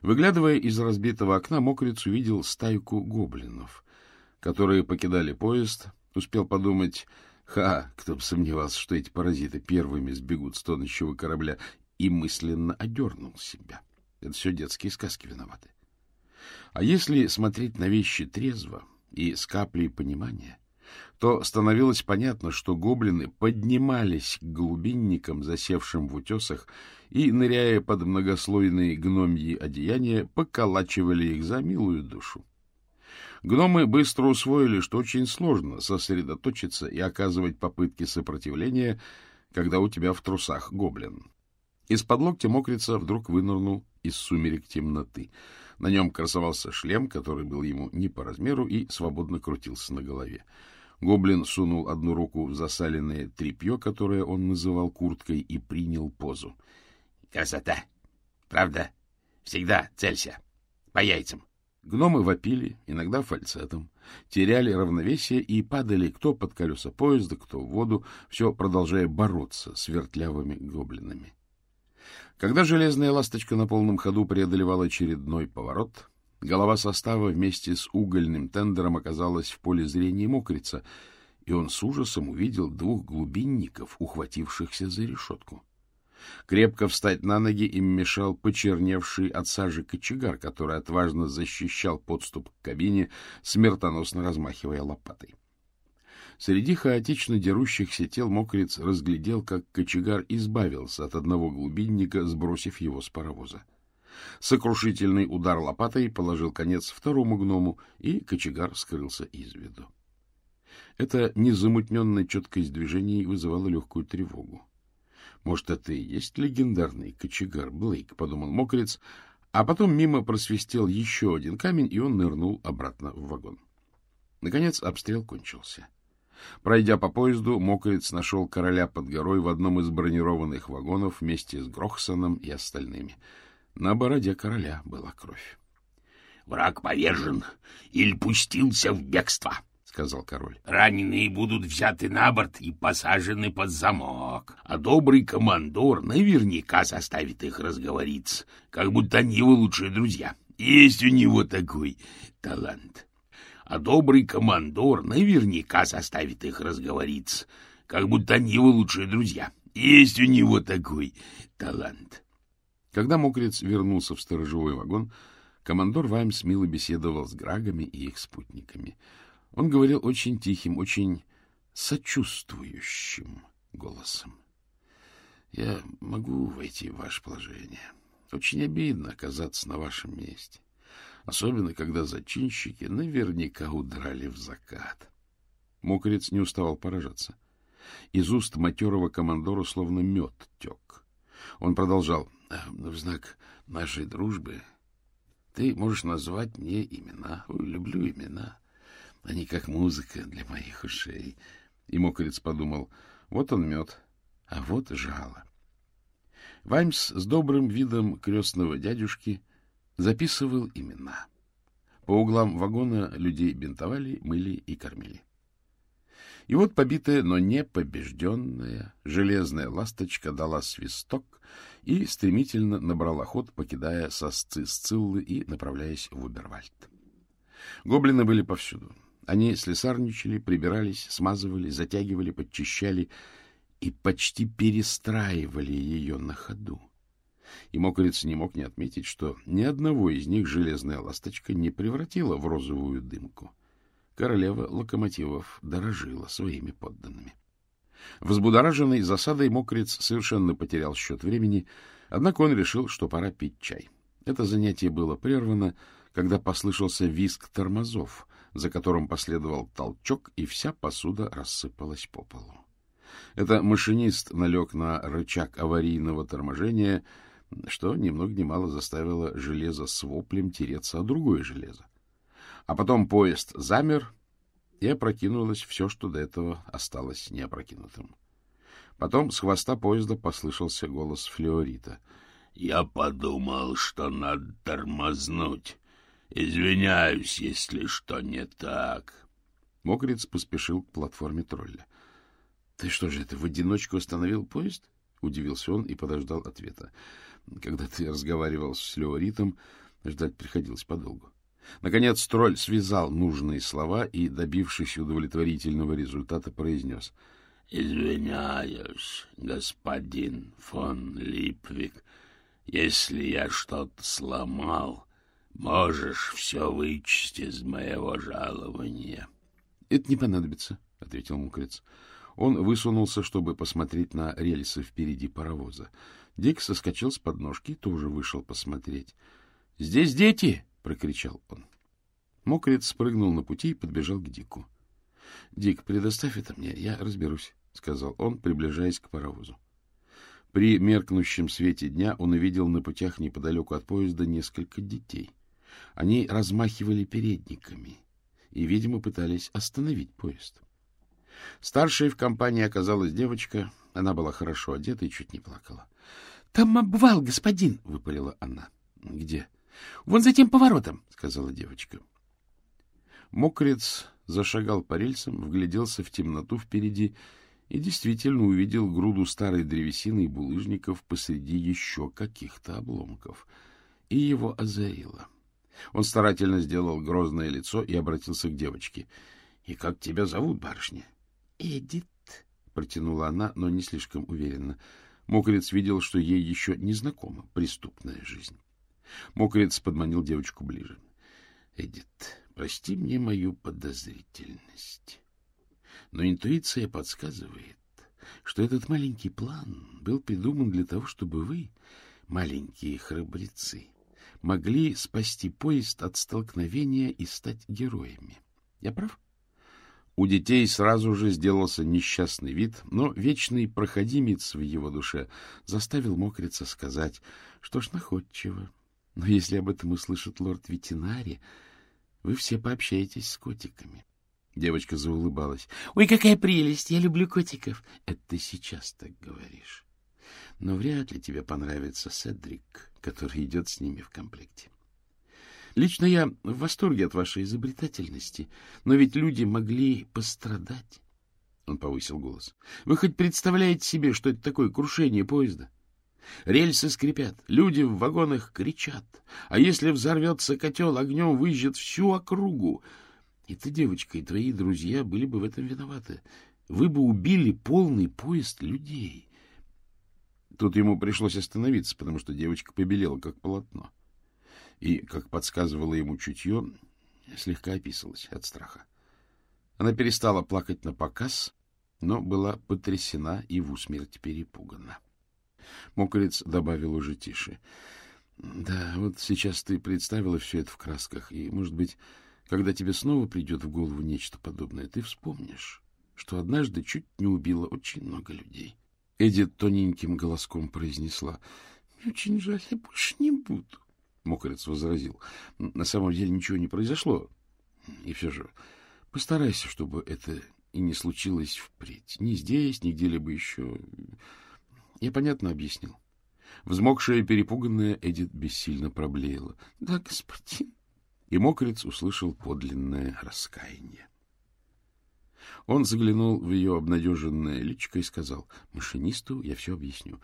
Выглядывая из разбитого окна, мокрец увидел стайку гоблинов, которые покидали поезд, успел подумать, ха, кто бы сомневался, что эти паразиты первыми сбегут с тонущего корабля, и мысленно одернул себя. Это все детские сказки виноваты. А если смотреть на вещи трезво и с каплей понимания, то становилось понятно, что гоблины поднимались к глубинникам, засевшим в утесах, и, ныряя под многослойные гномьи одеяния, поколачивали их за милую душу. Гномы быстро усвоили, что очень сложно сосредоточиться и оказывать попытки сопротивления, когда у тебя в трусах гоблин. Из-под локтя мокрица вдруг вынырнул из сумерек темноты — на нем красовался шлем, который был ему не по размеру и свободно крутился на голове. Гоблин сунул одну руку в засаленное тряпье, которое он называл курткой, и принял позу. — Красота! Правда? Всегда целься. По яйцам. Гномы вопили, иногда фальцетом, теряли равновесие и падали кто под колеса поезда, кто в воду, все продолжая бороться с вертлявыми гоблинами. Когда железная ласточка на полном ходу преодолевала очередной поворот, голова состава вместе с угольным тендером оказалась в поле зрения мокрица, и он с ужасом увидел двух глубинников, ухватившихся за решетку. Крепко встать на ноги им мешал почерневший от сажи кочегар, который отважно защищал подступ к кабине, смертоносно размахивая лопатой. Среди хаотично дерущихся тел мокрец разглядел, как кочегар избавился от одного глубинника, сбросив его с паровоза. Сокрушительный удар лопатой положил конец второму гному, и кочегар скрылся из виду. Эта незамутненная четкость движений вызывала легкую тревогу. «Может, это и есть легендарный кочегар Блейк», — подумал мокрец, а потом мимо просвистел еще один камень, и он нырнул обратно в вагон. Наконец обстрел кончился. Пройдя по поезду, Мокрец нашел короля под горой в одном из бронированных вагонов вместе с Грохсоном и остальными. На бороде короля была кровь. — Враг повержен или пустился в бегство, — сказал король. — Раненые будут взяты на борт и посажены под замок, а добрый командор наверняка заставит их разговориться, как будто они его лучшие друзья. Есть у него такой талант. — а добрый командор наверняка заставит их разговориться, как будто они его лучшие друзья. Есть у него такой талант. Когда мокрец вернулся в сторожевой вагон, командор Ваймс мило беседовал с Грагами и их спутниками. Он говорил очень тихим, очень сочувствующим голосом. — Я могу войти в ваше положение. Очень обидно оказаться на вашем месте особенно когда зачинщики наверняка удрали в закат. Мокрец не уставал поражаться. Из уст матерого командора словно мед тек. Он продолжал. «Э, — В знак нашей дружбы ты можешь назвать мне имена. Люблю имена. Они как музыка для моих ушей. И мокрец подумал. Вот он мед, а вот жало. Ваймс с добрым видом крестного дядюшки записывал имена. По углам вагона людей бинтовали, мыли и кормили. И вот побитая, но не побежденная, железная ласточка дала свисток и стремительно набрала ход, покидая сосцы Сциллы и направляясь в Убервальд. Гоблины были повсюду. Они слесарничали, прибирались, смазывали, затягивали, подчищали и почти перестраивали ее на ходу. И мокрец не мог не отметить, что ни одного из них железная ласточка не превратила в розовую дымку. Королева локомотивов дорожила своими подданными. Взбудораженный засадой мокрец совершенно потерял счет времени, однако он решил, что пора пить чай. Это занятие было прервано, когда послышался визг тормозов, за которым последовал толчок, и вся посуда рассыпалась по полу. Это машинист налег на рычаг аварийного торможения, что ни много ни мало заставило железо с воплем тереться о другое железо. А потом поезд замер, и опрокинулось все, что до этого осталось неопрокинутым. Потом с хвоста поезда послышался голос Флеорита. — Я подумал, что надо тормознуть. Извиняюсь, если что не так. Мокриц поспешил к платформе тролля. — Ты что же это, в одиночку остановил поезд? — удивился он и подождал ответа. Когда ты разговаривал с Флеоритом, ждать приходилось подолгу. Наконец тролль связал нужные слова и, добившись удовлетворительного результата, произнес. — Извиняюсь, господин фон Липвик, если я что-то сломал, можешь все вычесть из моего жалования. — Это не понадобится, — ответил мукрец. Он высунулся, чтобы посмотреть на рельсы впереди паровоза. Дик соскочил с подножки и тоже вышел посмотреть. — Здесь дети! — прокричал он. Мокрец спрыгнул на пути и подбежал к Дику. — Дик, предоставь это мне, я разберусь, — сказал он, приближаясь к паровозу. При меркнущем свете дня он увидел на путях неподалеку от поезда несколько детей. Они размахивали передниками и, видимо, пытались остановить поезд. Старшей в компании оказалась девочка. Она была хорошо одета и чуть не плакала. — Там обвал, господин! — выпалила она. — Где? — Вон за тем поворотом, — сказала девочка. Мокрец зашагал по рельсам, вгляделся в темноту впереди и действительно увидел груду старой древесины и булыжников посреди еще каких-то обломков. И его озарило. Он старательно сделал грозное лицо и обратился к девочке. — И как тебя зовут, барышня? — Эдит, — протянула она, но не слишком уверенно. Мокрец видел, что ей еще не знакома преступная жизнь. Мокрец подманил девочку ближе. — Эдит, прости мне мою подозрительность. Но интуиция подсказывает, что этот маленький план был придуман для того, чтобы вы, маленькие храбрецы, могли спасти поезд от столкновения и стать героями. Я прав? У детей сразу же сделался несчастный вид, но вечный проходимец в его душе заставил мокрица сказать, что ж находчиво. Но если об этом услышит лорд ветеринари, вы все пообщаетесь с котиками. Девочка заулыбалась. — Ой, какая прелесть! Я люблю котиков. — Это ты сейчас так говоришь. Но вряд ли тебе понравится Седрик, который идет с ними в комплекте. Лично я в восторге от вашей изобретательности, но ведь люди могли пострадать. Он повысил голос. — Вы хоть представляете себе, что это такое крушение поезда? — Рельсы скрипят, люди в вагонах кричат. А если взорвется котел, огнем выжжет всю округу. И ты, девочка, и твои друзья были бы в этом виноваты. Вы бы убили полный поезд людей. Тут ему пришлось остановиться, потому что девочка побелела, как полотно. И, как подсказывало ему чутье, слегка описалась от страха. Она перестала плакать на показ, но была потрясена и в усмерть перепугана. — Мокрец добавил уже тише. — Да, вот сейчас ты представила все это в красках, и, может быть, когда тебе снова придет в голову нечто подобное, ты вспомнишь, что однажды чуть не убила очень много людей. Эдит тоненьким голоском произнесла. — Очень жаль, я больше не буду. Мокрец возразил. — На самом деле ничего не произошло. И все же постарайся, чтобы это и не случилось впредь. Ни здесь, ни где-либо еще. Я понятно объяснил. Взмокшая и перепуганная Эдит бессильно проблеяла. — Да, господин. И мокрец услышал подлинное раскаяние. Он заглянул в ее обнадеженное личико и сказал, — Машинисту я все объясню.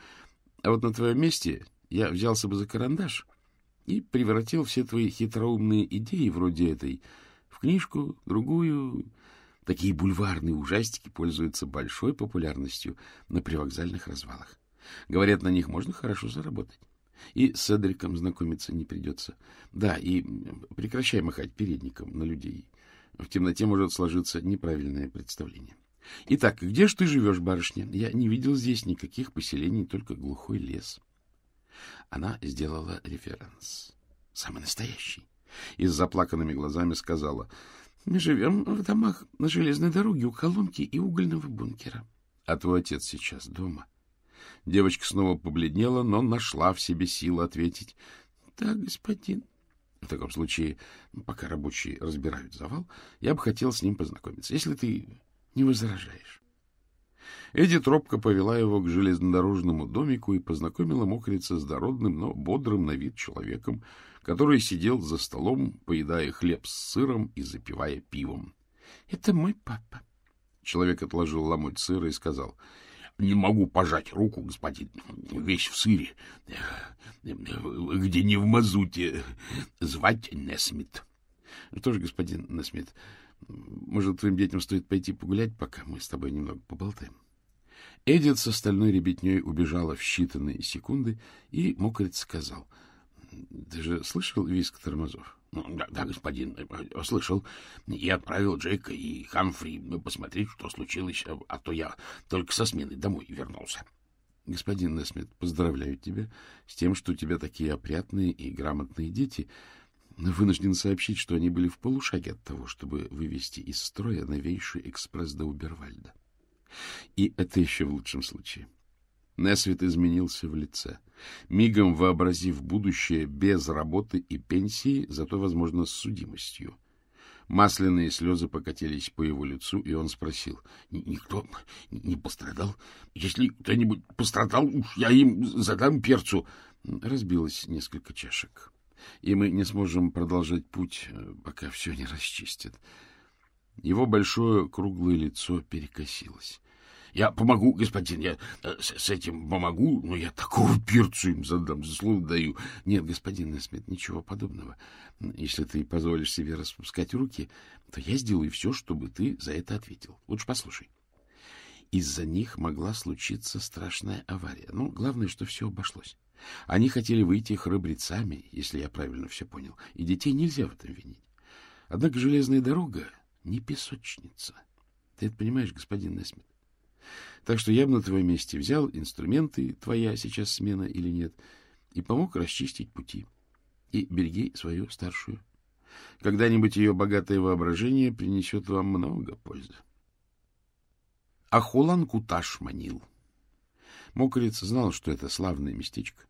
А вот на твоем месте я взялся бы за карандаш и превратил все твои хитроумные идеи вроде этой в книжку, другую. Такие бульварные ужастики пользуются большой популярностью на привокзальных развалах. Говорят, на них можно хорошо заработать. И с Эдриком знакомиться не придется. Да, и прекращай махать передником на людей. В темноте может сложиться неправильное представление. Итак, где же ты живешь, барышня? Я не видел здесь никаких поселений, только глухой лес. Она сделала референс. Самый настоящий. И с заплаканными глазами сказала, мы живем в домах на железной дороге у колонки и угольного бункера. А твой отец сейчас дома? Девочка снова побледнела, но нашла в себе силы ответить. — Да, господин. В таком случае, пока рабочие разбирают завал, я бы хотел с ним познакомиться, если ты не возражаешь. Эдди тропка повела его к железнодорожному домику и познакомила мокрица с дородным, но бодрым на вид человеком, который сидел за столом, поедая хлеб с сыром и запивая пивом. — Это мой папа. Человек отложил ломоть сыра и сказал, — Не могу пожать руку, господин, весь в сыре, где не в мазуте. Звать Несмит. — Что ж, господин Несмит, может, твоим детям стоит пойти погулять, пока мы с тобой немного поболтаем? Эдит с остальной ребятней убежала в считанные секунды, и мокрец сказал —— Ты же слышал виск тормозов? Ну, — Да, да, господин, э, слышал. И отправил Джейка и Хамфри посмотреть, что случилось, а, а то я только со смены домой вернулся. — Господин Несмит, поздравляю тебя с тем, что у тебя такие опрятные и грамотные дети, вынужден сообщить, что они были в полушаге от того, чтобы вывести из строя новейший экспресс до Убервальда. И это еще в лучшем случае. Несвит изменился в лице, мигом вообразив будущее без работы и пенсии, зато, возможно, с судимостью. Масляные слезы покатились по его лицу, и он спросил. — Никто не пострадал? Если кто-нибудь пострадал, уж я им задам перцу. Разбилось несколько чашек, и мы не сможем продолжать путь, э, пока все не расчистят. Его большое круглое лицо перекосилось. Я помогу, господин, я э, с, с этим помогу, но я такого перцу им задам, за даю. Нет, господин Несмит, ничего подобного. Если ты позволишь себе распускать руки, то я сделаю все, чтобы ты за это ответил. Лучше послушай. Из-за них могла случиться страшная авария. Ну, главное, что все обошлось. Они хотели выйти храбрецами, если я правильно все понял, и детей нельзя в этом винить. Однако железная дорога не песочница. Ты это понимаешь, господин Несмит? Так что я бы на твоем месте взял инструменты, твоя сейчас смена или нет, и помог расчистить пути. И береги свою старшую. Когда-нибудь ее богатое воображение принесет вам много пользы. Ахулан Куташ манил. Мокрец знал, что это славное местечко,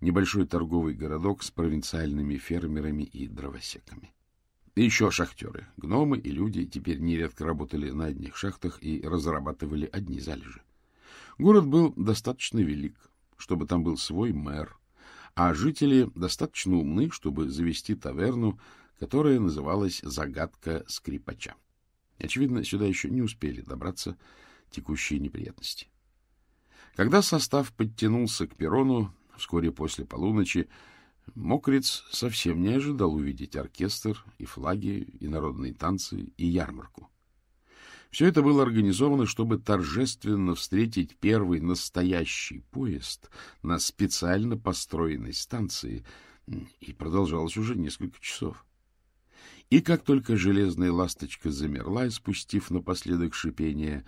небольшой торговый городок с провинциальными фермерами и дровосеками. И еще шахтеры, гномы и люди теперь нередко работали на одних шахтах и разрабатывали одни залежи. Город был достаточно велик, чтобы там был свой мэр, а жители достаточно умны, чтобы завести таверну, которая называлась «Загадка скрипача». Очевидно, сюда еще не успели добраться текущие неприятности. Когда состав подтянулся к перрону, вскоре после полуночи, Мокриц совсем не ожидал увидеть оркестр и флаги, и народные танцы, и ярмарку. Все это было организовано, чтобы торжественно встретить первый настоящий поезд на специально построенной станции, и продолжалось уже несколько часов. И как только железная ласточка замерла, спустив напоследок шипение,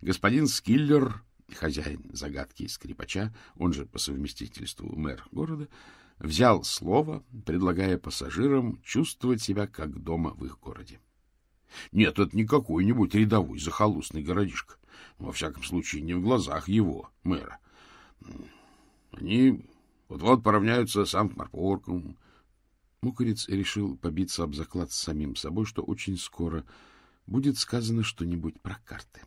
господин Скиллер, хозяин загадки скрипача, он же по совместительству мэр города, взял слово, предлагая пассажирам чувствовать себя как дома в их городе. Нет, это не какой-нибудь рядовой захолустный городишко. Во всяком случае, не в глазах его, мэра. Они вот-вот поравняются с Санкт-Марпорком. Мукарец решил побиться об заклад с самим собой, что очень скоро будет сказано что-нибудь про карты.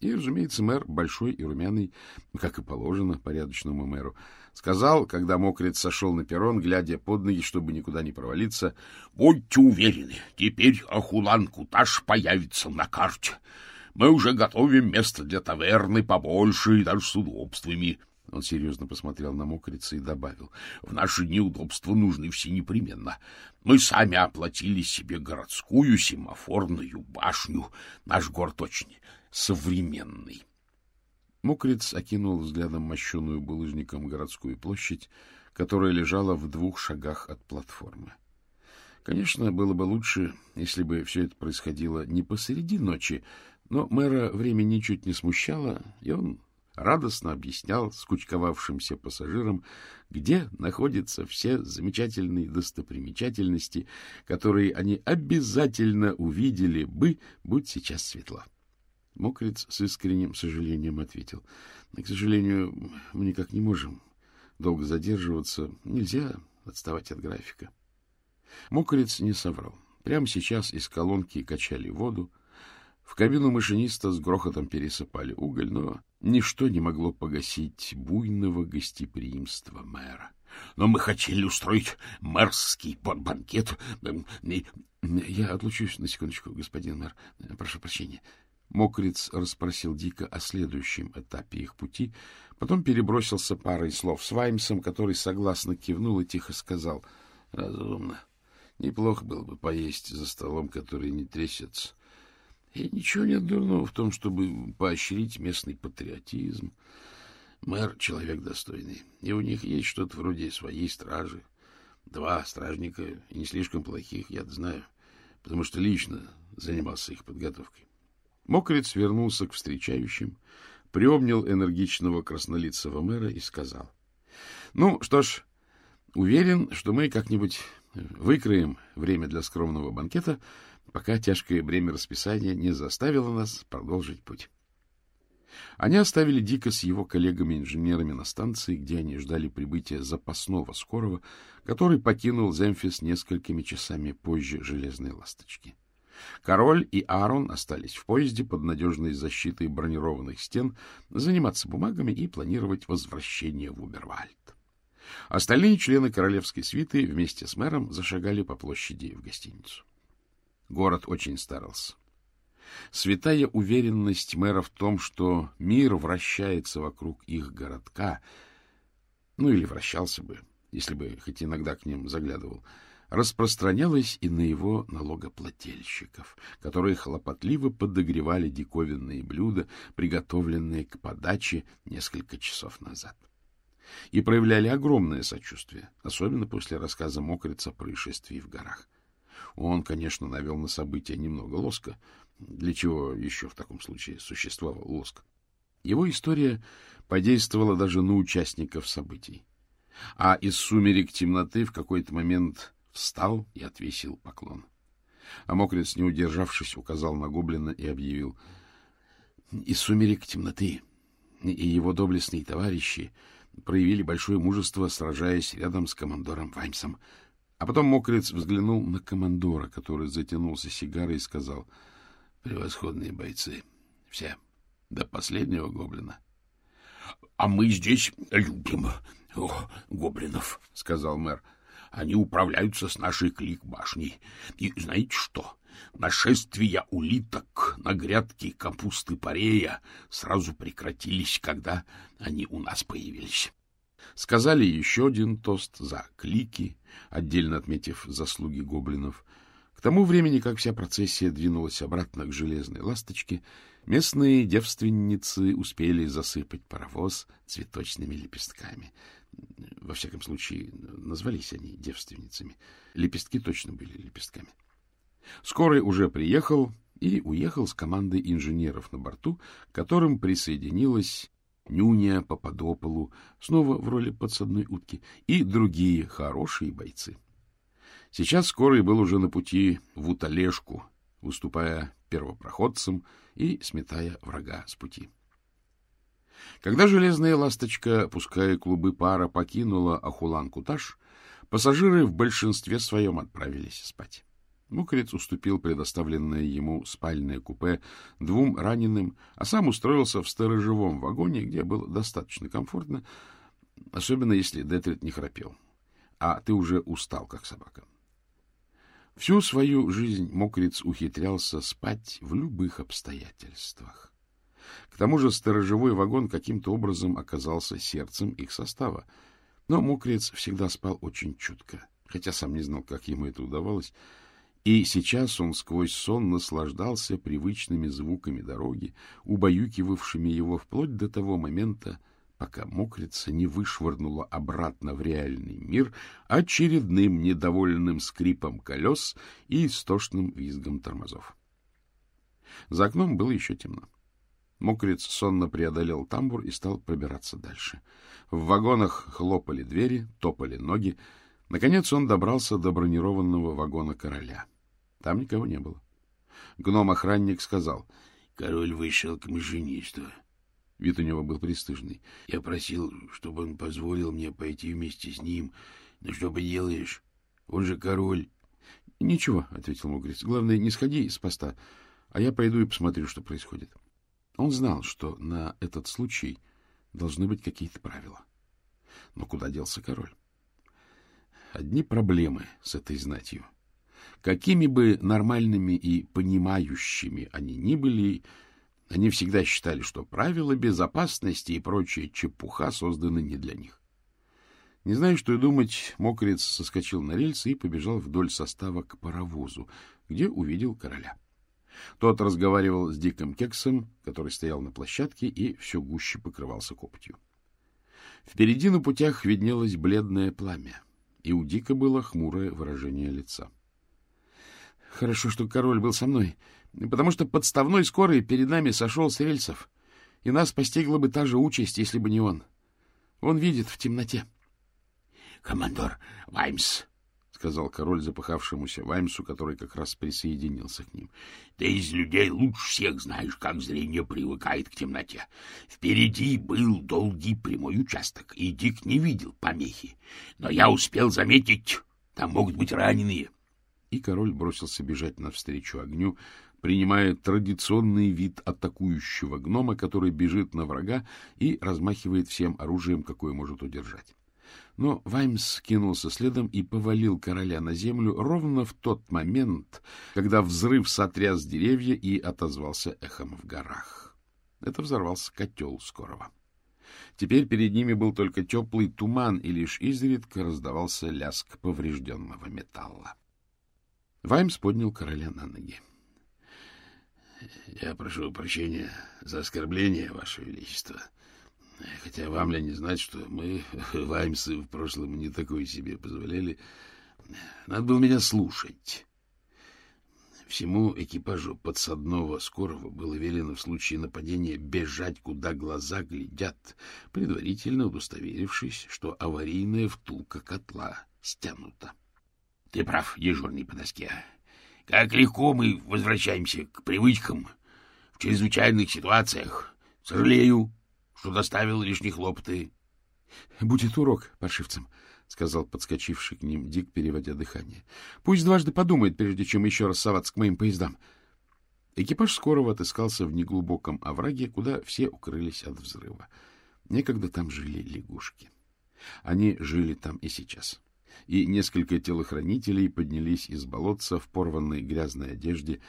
И, разумеется, мэр, большой и румяный, как и положено порядочному мэру, сказал, когда мокрец сошел на перрон, глядя под ноги, чтобы никуда не провалиться, «Будьте уверены, теперь Ахулан-Куташ появится на карте. Мы уже готовим место для таверны побольше и даже с удобствами». Он серьезно посмотрел на мокрица и добавил, «В наши дни удобства нужны все непременно. Мы сами оплатили себе городскую семафорную башню. Наш город очень современный. Мокриц окинул взглядом мощеную булыжником городскую площадь, которая лежала в двух шагах от платформы. Конечно, было бы лучше, если бы все это происходило не посреди ночи, но мэра время ничуть не смущало, и он радостно объяснял скучковавшимся пассажирам, где находятся все замечательные достопримечательности, которые они обязательно увидели бы, будь сейчас светло. Мокриц с искренним сожалением ответил. — К сожалению, мы никак не можем долго задерживаться. Нельзя отставать от графика. Мокриц не соврал. Прямо сейчас из колонки качали воду, в кабину машиниста с грохотом пересыпали уголь, но ничто не могло погасить буйного гостеприимства мэра. — Но мы хотели устроить мэрский банкет. Эм, Я отлучусь на секундочку, господин мэр. Прошу прощения. Мокриц расспросил Дика о следующем этапе их пути, потом перебросился парой слов с Ваймсом, который согласно кивнул и тихо сказал. — Разумно. Неплохо было бы поесть за столом, который не трясется. И ничего нет дурного в том, чтобы поощрить местный патриотизм. Мэр — человек достойный, и у них есть что-то вроде своей стражи. Два стражника, и не слишком плохих, я знаю, потому что лично занимался их подготовкой. Мокрец вернулся к встречающим, приобнял энергичного краснолицего мэра и сказал. — Ну, что ж, уверен, что мы как-нибудь выкроем время для скромного банкета, пока тяжкое бремя расписания не заставило нас продолжить путь. Они оставили Дика с его коллегами-инженерами на станции, где они ждали прибытия запасного скорого, который покинул Земфис несколькими часами позже «Железной ласточки». Король и Аарон остались в поезде под надежной защитой бронированных стен заниматься бумагами и планировать возвращение в Убервальд. Остальные члены королевской свиты вместе с мэром зашагали по площади в гостиницу. Город очень старался. Святая уверенность мэра в том, что мир вращается вокруг их городка, ну или вращался бы, если бы хоть иногда к ним заглядывал, распространялась и на его налогоплательщиков, которые хлопотливо подогревали диковинные блюда, приготовленные к подаче несколько часов назад. И проявляли огромное сочувствие, особенно после рассказа Мокрица о происшествии в горах. Он, конечно, навел на события немного лоска. Для чего еще в таком случае существовал лоск? Его история подействовала даже на участников событий. А из сумерек темноты в какой-то момент встал и отвесил поклон. А мокрец, не удержавшись, указал на гоблина и объявил. Из сумерек темноты и его доблестные товарищи проявили большое мужество, сражаясь рядом с командором Ваймсом. А потом мокрец взглянул на командора, который затянулся сигарой и сказал, — Превосходные бойцы. Все. До последнего гоблина. — А мы здесь любим Ох, гоблинов, — сказал мэр. — Они управляются с нашей клик-башней. И знаете что? Нашествия улиток на грядке капусты парея сразу прекратились, когда они у нас появились. Сказали еще один тост за клики, отдельно отметив заслуги гоблинов. К тому времени, как вся процессия двинулась обратно к железной ласточке, местные девственницы успели засыпать паровоз цветочными лепестками. Во всяком случае, назвались они девственницами. Лепестки точно были лепестками. Скорый уже приехал и уехал с командой инженеров на борту, к которым присоединилась Нюня Пападополу, снова в роли подсадной утки, и другие хорошие бойцы. Сейчас Скорый был уже на пути в Уталешку, выступая первопроходцем и сметая врага с пути. Когда железная ласточка, пуская клубы пара, покинула Ахулан-Куташ, пассажиры в большинстве своем отправились спать. Мокрец уступил предоставленное ему спальное купе двум раненым, а сам устроился в сторожевом вагоне, где было достаточно комфортно, особенно если Детрит не храпел, а ты уже устал, как собака. Всю свою жизнь Мокриц ухитрялся спать в любых обстоятельствах. К тому же сторожевой вагон каким-то образом оказался сердцем их состава, но Мокриц всегда спал очень чутко, хотя сам не знал, как ему это удавалось, и сейчас он сквозь сон наслаждался привычными звуками дороги, убаюкивавшими его вплоть до того момента, пока мокрица не вышвырнула обратно в реальный мир очередным недовольным скрипом колес и истошным визгом тормозов. За окном было еще темно. Мокриц сонно преодолел тамбур и стал пробираться дальше. В вагонах хлопали двери, топали ноги. Наконец он добрался до бронированного вагона короля. Там никого не было. Гном-охранник сказал, — Король вышел к машинисту. Вид у него был пристыжный. Я просил, чтобы он позволил мне пойти вместе с ним. Но что поделаешь? Он же король. — Ничего, — ответил Мугриц. — Главное, не сходи с поста, а я пойду и посмотрю, что происходит. Он знал, что на этот случай должны быть какие-то правила. Но куда делся король? Одни проблемы с этой знатью. Какими бы нормальными и понимающими они ни были, они всегда считали, что правила безопасности и прочая чепуха созданы не для них. Не зная, что и думать, мокрец соскочил на рельсы и побежал вдоль состава к паровозу, где увидел короля. Тот разговаривал с Диком Кексом, который стоял на площадке и все гуще покрывался копотью. Впереди на путях виднелось бледное пламя, и у Дика было хмурое выражение лица. — Хорошо, что король был со мной, потому что подставной скорый перед нами сошел с рельсов, и нас постигла бы та же участь, если бы не он. Он видит в темноте. — Командор Ваймс, — сказал король запыхавшемуся Ваймсу, который как раз присоединился к ним. — Ты из людей лучше всех знаешь, как зрение привыкает к темноте. Впереди был долгий прямой участок, и Дик не видел помехи. Но я успел заметить, там могут быть раненые. И король бросился бежать навстречу огню, принимая традиционный вид атакующего гнома, который бежит на врага и размахивает всем оружием, какое может удержать. Но Ваймс кинулся следом и повалил короля на землю ровно в тот момент, когда взрыв сотряс деревья и отозвался эхом в горах. Это взорвался котел скорого. Теперь перед ними был только теплый туман, и лишь изредка раздавался ляск поврежденного металла. Ваймс поднял короля на ноги. — Я прошу прощения за оскорбление, Ваше Величество. Хотя вам ли не знать, что мы, Ваймсы, в прошлом не такое себе позволяли. Надо было меня слушать. Всему экипажу подсадного скорого было велено в случае нападения бежать, куда глаза глядят, предварительно удостоверившись, что аварийная втулка котла стянута. — Ты прав, дежурный по доске. Как легко мы возвращаемся к привычкам в чрезвычайных ситуациях. Сожалею, что доставил лишние хлопоты. — Будет урок паршивцам, — сказал подскочивший к ним Дик, переводя дыхание. — Пусть дважды подумает, прежде чем еще раз соваться к моим поездам. Экипаж скорого отыскался в неглубоком овраге, куда все укрылись от взрыва. Некогда там жили лягушки. Они жили там и сейчас и несколько телохранителей поднялись из болотца в порванной грязной одежде,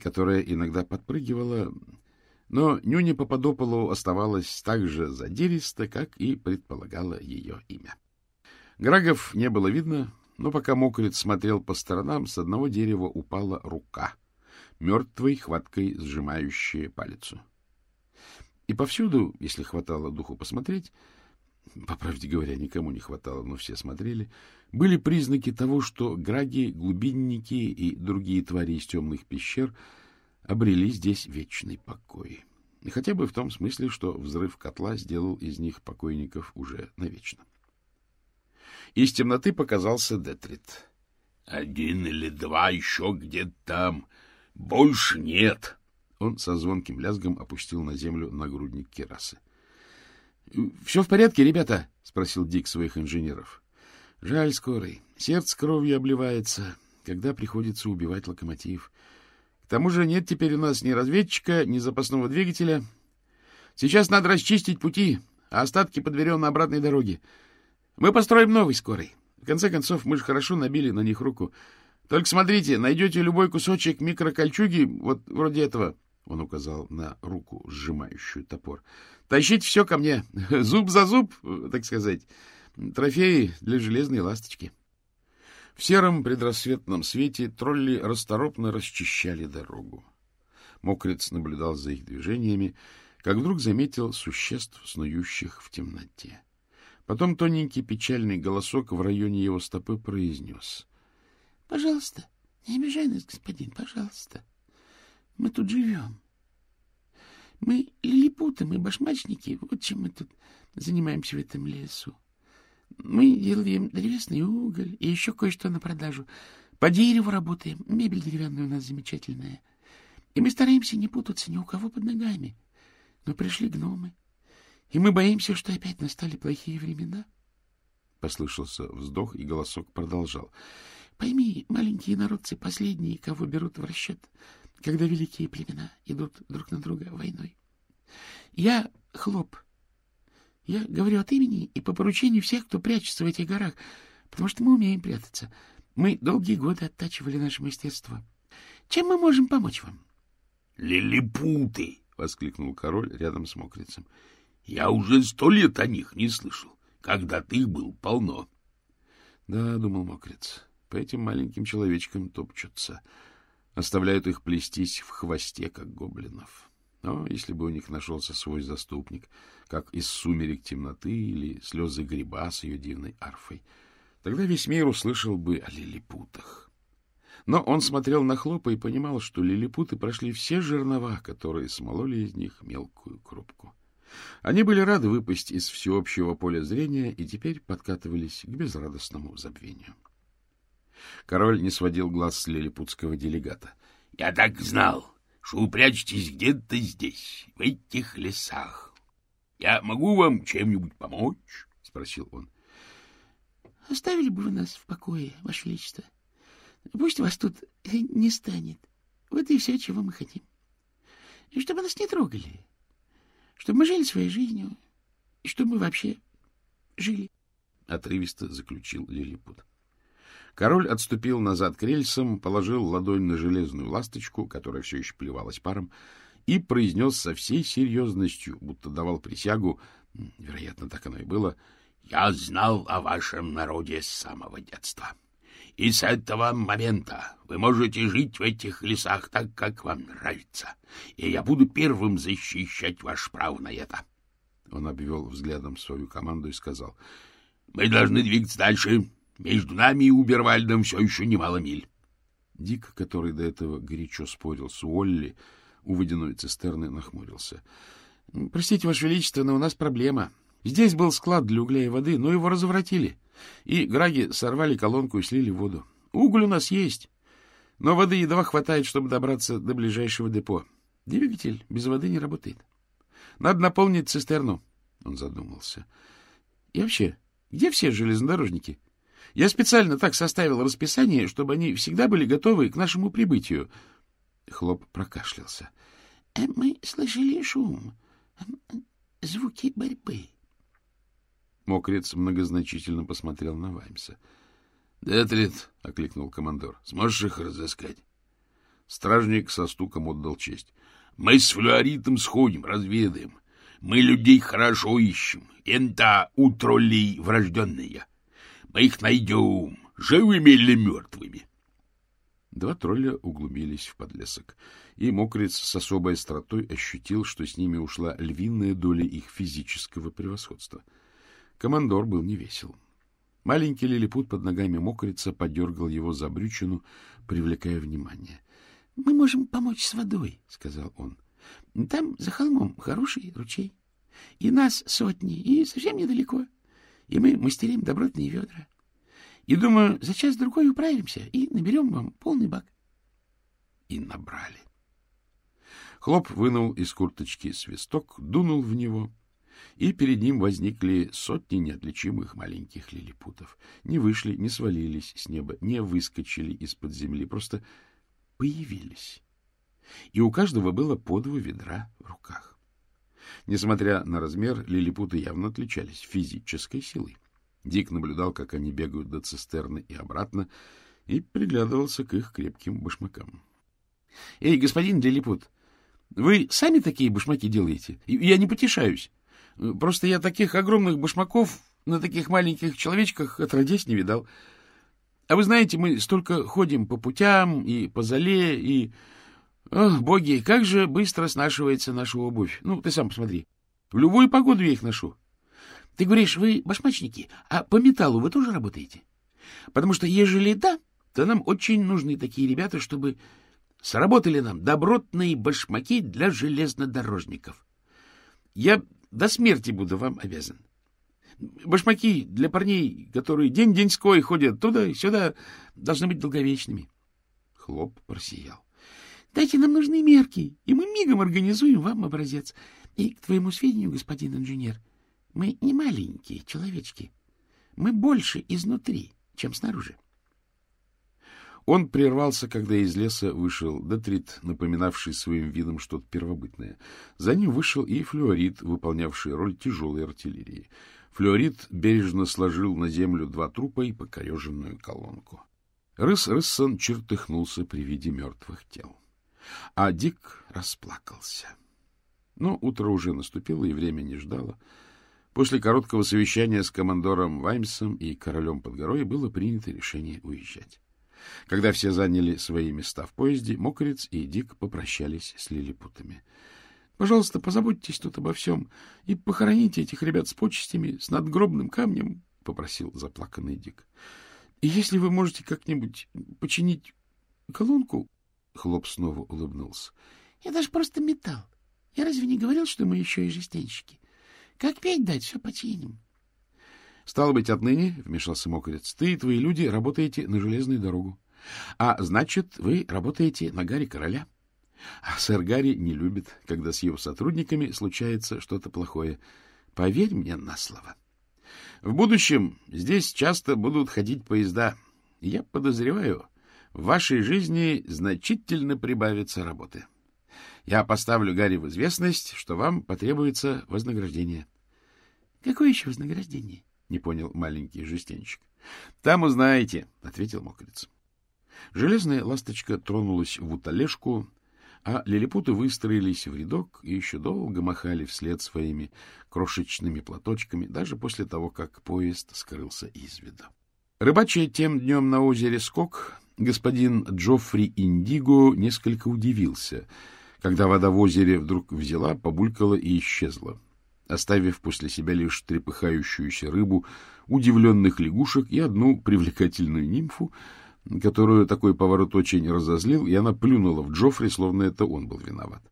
которая иногда подпрыгивала, но Нюня Попадополу оставалась так же задиристо, как и предполагало ее имя. Грагов не было видно, но пока мокрец смотрел по сторонам, с одного дерева упала рука, мертвой хваткой сжимающая палицу. И повсюду, если хватало духу посмотреть, по правде говоря, никому не хватало, но все смотрели, были признаки того, что граги, глубинники и другие твари из темных пещер обрели здесь вечный покой. И хотя бы в том смысле, что взрыв котла сделал из них покойников уже навечно. Из темноты показался Детрит. — Один или два еще где-то там. Больше нет. Он со звонким лязгом опустил на землю нагрудник керасы. —— Все в порядке, ребята? — спросил Дик своих инженеров. — Жаль скорый. Сердце кровью обливается, когда приходится убивать локомотив. Тому же нет теперь у нас ни разведчика, ни запасного двигателя. Сейчас надо расчистить пути, а остатки подберем на обратной дороге. Мы построим новый скорый. В конце концов, мы же хорошо набили на них руку. Только смотрите, найдете любой кусочек микрокольчуги, вот вроде этого, — он указал на руку, сжимающую топор, Тащите все ко мне. Зуб за зуб, так сказать. Трофеи для железной ласточки. В сером предрассветном свете тролли расторопно расчищали дорогу. Мокрец наблюдал за их движениями, как вдруг заметил существ, снующих в темноте. Потом тоненький печальный голосок в районе его стопы произнес. — Пожалуйста, не обижай нас, господин, пожалуйста. Мы тут живем. Мы лилипуты, мы башмачники, вот чем мы тут занимаемся в этом лесу. Мы делаем древесный уголь и еще кое-что на продажу. По дереву работаем, мебель деревянная у нас замечательная. И мы стараемся не путаться ни у кого под ногами. Но пришли гномы, и мы боимся, что опять настали плохие времена. Послышался вздох, и голосок продолжал. Пойми, маленькие народцы последние, кого берут в расчет, когда великие племена идут друг на друга войной. Я хлоп. Я говорю от имени и по поручению всех, кто прячется в этих горах, потому что мы умеем прятаться. Мы долгие годы оттачивали наше мастерство. Чем мы можем помочь вам? — Лилипуты! — воскликнул король рядом с мокрицем. — Я уже сто лет о них не слышал. Когда ты был полно. — Да, — думал мокрец, — по этим маленьким человечкам топчутся. Оставляют их плестись в хвосте, как гоблинов. Но если бы у них нашелся свой заступник, как из сумерек темноты или слезы гриба с ее дивной арфой, тогда весь мир услышал бы о лилипутах. Но он смотрел на хлопа и понимал, что лилипуты прошли все жернова, которые смололи из них мелкую крупку. Они были рады выпасть из всеобщего поля зрения и теперь подкатывались к безрадостному забвению. Король не сводил глаз с лилипутского делегата. — Я так знал, что вы прячетесь где-то здесь, в этих лесах. Я могу вам чем-нибудь помочь? — спросил он. — Оставили бы вы нас в покое, Ваше Величество. — Пусть вас тут не станет. Вот и все, чего мы хотим. И чтобы нас не трогали. Чтобы мы жили своей жизнью. И чтобы мы вообще жили. Отрывисто заключил Лилипут. Король отступил назад к рельсам, положил ладонь на железную ласточку, которая все еще плевалась паром, и произнес со всей серьезностью, будто давал присягу, вероятно, так оно и было, «Я знал о вашем народе с самого детства». И с этого момента вы можете жить в этих лесах так, как вам нравится. И я буду первым защищать ваше право на это. Он обвел взглядом свою команду и сказал. — Мы должны двигаться дальше. Между нами и Убервальдом все еще немало миль. Дик, который до этого горячо спорил с Уолли, у водяной цистерны нахмурился. — Простите, Ваше Величество, но у нас проблема. Здесь был склад для угля и воды, но его разворотили. — и граги сорвали колонку и слили воду. Уголь у нас есть, но воды едва хватает, чтобы добраться до ближайшего депо. Двигатель без воды не работает. Надо наполнить цистерну. Он задумался. И вообще, где все железнодорожники? Я специально так составил расписание, чтобы они всегда были готовы к нашему прибытию. Хлоп прокашлялся. Э, — Мы слышали шум, звуки борьбы. Мокрец многозначительно посмотрел на Ваймса. — Детрит, — окликнул командор, — сможешь их разыскать? Стражник со стуком отдал честь. — Мы с флюоритом сходим, разведаем. Мы людей хорошо ищем. Это у троллей врожденные. Мы их найдем, живыми или мертвыми. Два тролля углубились в подлесок, и мокрец с особой остротой ощутил, что с ними ушла львиная доля их физического превосходства — Командор был невесел. Маленький лилипут под ногами мокрица подергал его за брючину, привлекая внимание. — Мы можем помочь с водой, — сказал он. — Там за холмом хороший ручей. И нас сотни, и совсем недалеко. И мы мастерим добротные ведра. И, думаю, за час-другой управимся и наберем вам полный бак. И набрали. Хлоп вынул из курточки свисток, дунул в него — и перед ним возникли сотни неотличимых маленьких лилипутов. Не вышли, не свалились с неба, не выскочили из-под земли, просто появились. И у каждого было по два ведра в руках. Несмотря на размер, лилипуты явно отличались физической силой. Дик наблюдал, как они бегают до цистерны и обратно, и приглядывался к их крепким башмакам. — Эй, господин лилипут, вы сами такие башмаки делаете? Я не потешаюсь. Просто я таких огромных башмаков на таких маленьких человечках отродясь не видал. А вы знаете, мы столько ходим по путям и по зале, и Ох, боги, как же быстро снашивается наша обувь. Ну, ты сам посмотри. В любую погоду я их ношу. Ты говоришь, вы башмачники, а по металлу вы тоже работаете? Потому что, ежели да, то нам очень нужны такие ребята, чтобы сработали нам добротные башмаки для железнодорожников. Я до смерти буду вам обязан. Башмаки для парней, которые день-деньской ходят туда и сюда, должны быть долговечными. Хлоп просиял. — Дайте нам нужны мерки, и мы мигом организуем вам образец. И, к твоему сведению, господин инженер, мы не маленькие человечки. Мы больше изнутри, чем снаружи. Он прервался, когда из леса вышел Детрит, напоминавший своим видом что-то первобытное. За ним вышел и флюорит, выполнявший роль тяжелой артиллерии. Флюорит бережно сложил на землю два трупа и покореженную колонку. Рыс Рыссон чертыхнулся при виде мертвых тел. А Дик расплакался. Но утро уже наступило, и время не ждало. После короткого совещания с командором Ваймсом и королем под горой было принято решение уезжать. Когда все заняли свои места в поезде, Мокрец и Дик попрощались с лилипутами. — Пожалуйста, позаботьтесь тут обо всем и похороните этих ребят с почестями, с надгробным камнем, — попросил заплаканный Дик. — И если вы можете как-нибудь починить колонку... Хлоп снова улыбнулся. — Это же просто металл. Я разве не говорил, что мы еще и жестянщики? Как петь дать, все починим. — Стало быть, отныне, — вмешался Мокрец, — ты и твои люди работаете на железную дорогу. А значит, вы работаете на Гарри Короля. А сэр Гарри не любит, когда с его сотрудниками случается что-то плохое. Поверь мне на слово. В будущем здесь часто будут ходить поезда. Я подозреваю, в вашей жизни значительно прибавится работы. Я поставлю Гарри в известность, что вам потребуется вознаграждение. — Какое еще вознаграждение? — не понял маленький жестянщик. — Там узнаете, — ответил мокрец. Железная ласточка тронулась в утолежку, а лилипуты выстроились в рядок и еще долго махали вслед своими крошечными платочками, даже после того, как поезд скрылся из вида. Рыбачий тем днем на озере Скок господин Джоффри Индиго несколько удивился, когда вода в озере вдруг взяла, побулькала и исчезла, оставив после себя лишь трепыхающуюся рыбу, удивленных лягушек и одну привлекательную нимфу, которую такой поворот очень разозлил, и она плюнула в Джоффри, словно это он был виноват.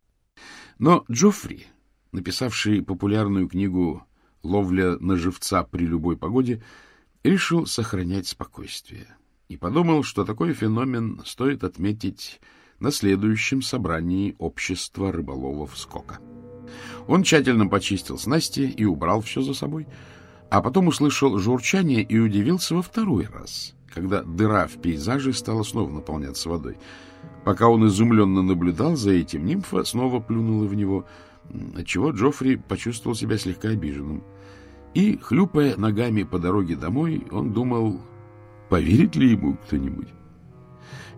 Но Джоффри, написавший популярную книгу «Ловля на живца при любой погоде», решил сохранять спокойствие и подумал, что такой феномен стоит отметить на следующем собрании общества рыболовов Скока. Он тщательно почистил снасти и убрал все за собой, а потом услышал журчание и удивился во второй раз, когда дыра в пейзаже стала снова наполняться водой. Пока он изумленно наблюдал за этим, нимфа снова плюнула в него, отчего Джоффри почувствовал себя слегка обиженным. И, хлюпая ногами по дороге домой, он думал, Поверит ли ему кто-нибудь?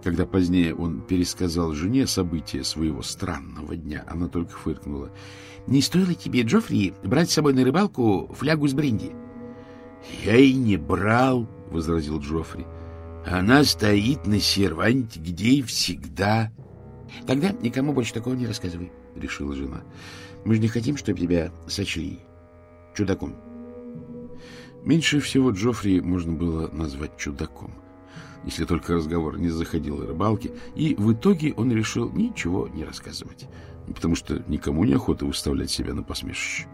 Когда позднее он пересказал жене события своего странного дня, она только фыркнула. — Не стоило тебе, Джоффри, брать с собой на рыбалку флягу с бренди? — Я и не брал, — возразил Джоффри. — Она стоит на серванте, где и всегда. — Тогда никому больше такого не рассказывай, — решила жена. — Мы же не хотим, чтобы тебя сочли чудаком. — Меньше всего Джоффри можно было назвать чудаком, если только разговор не заходил о рыбалке, и в итоге он решил ничего не рассказывать, потому что никому не охота выставлять себя на посмешище.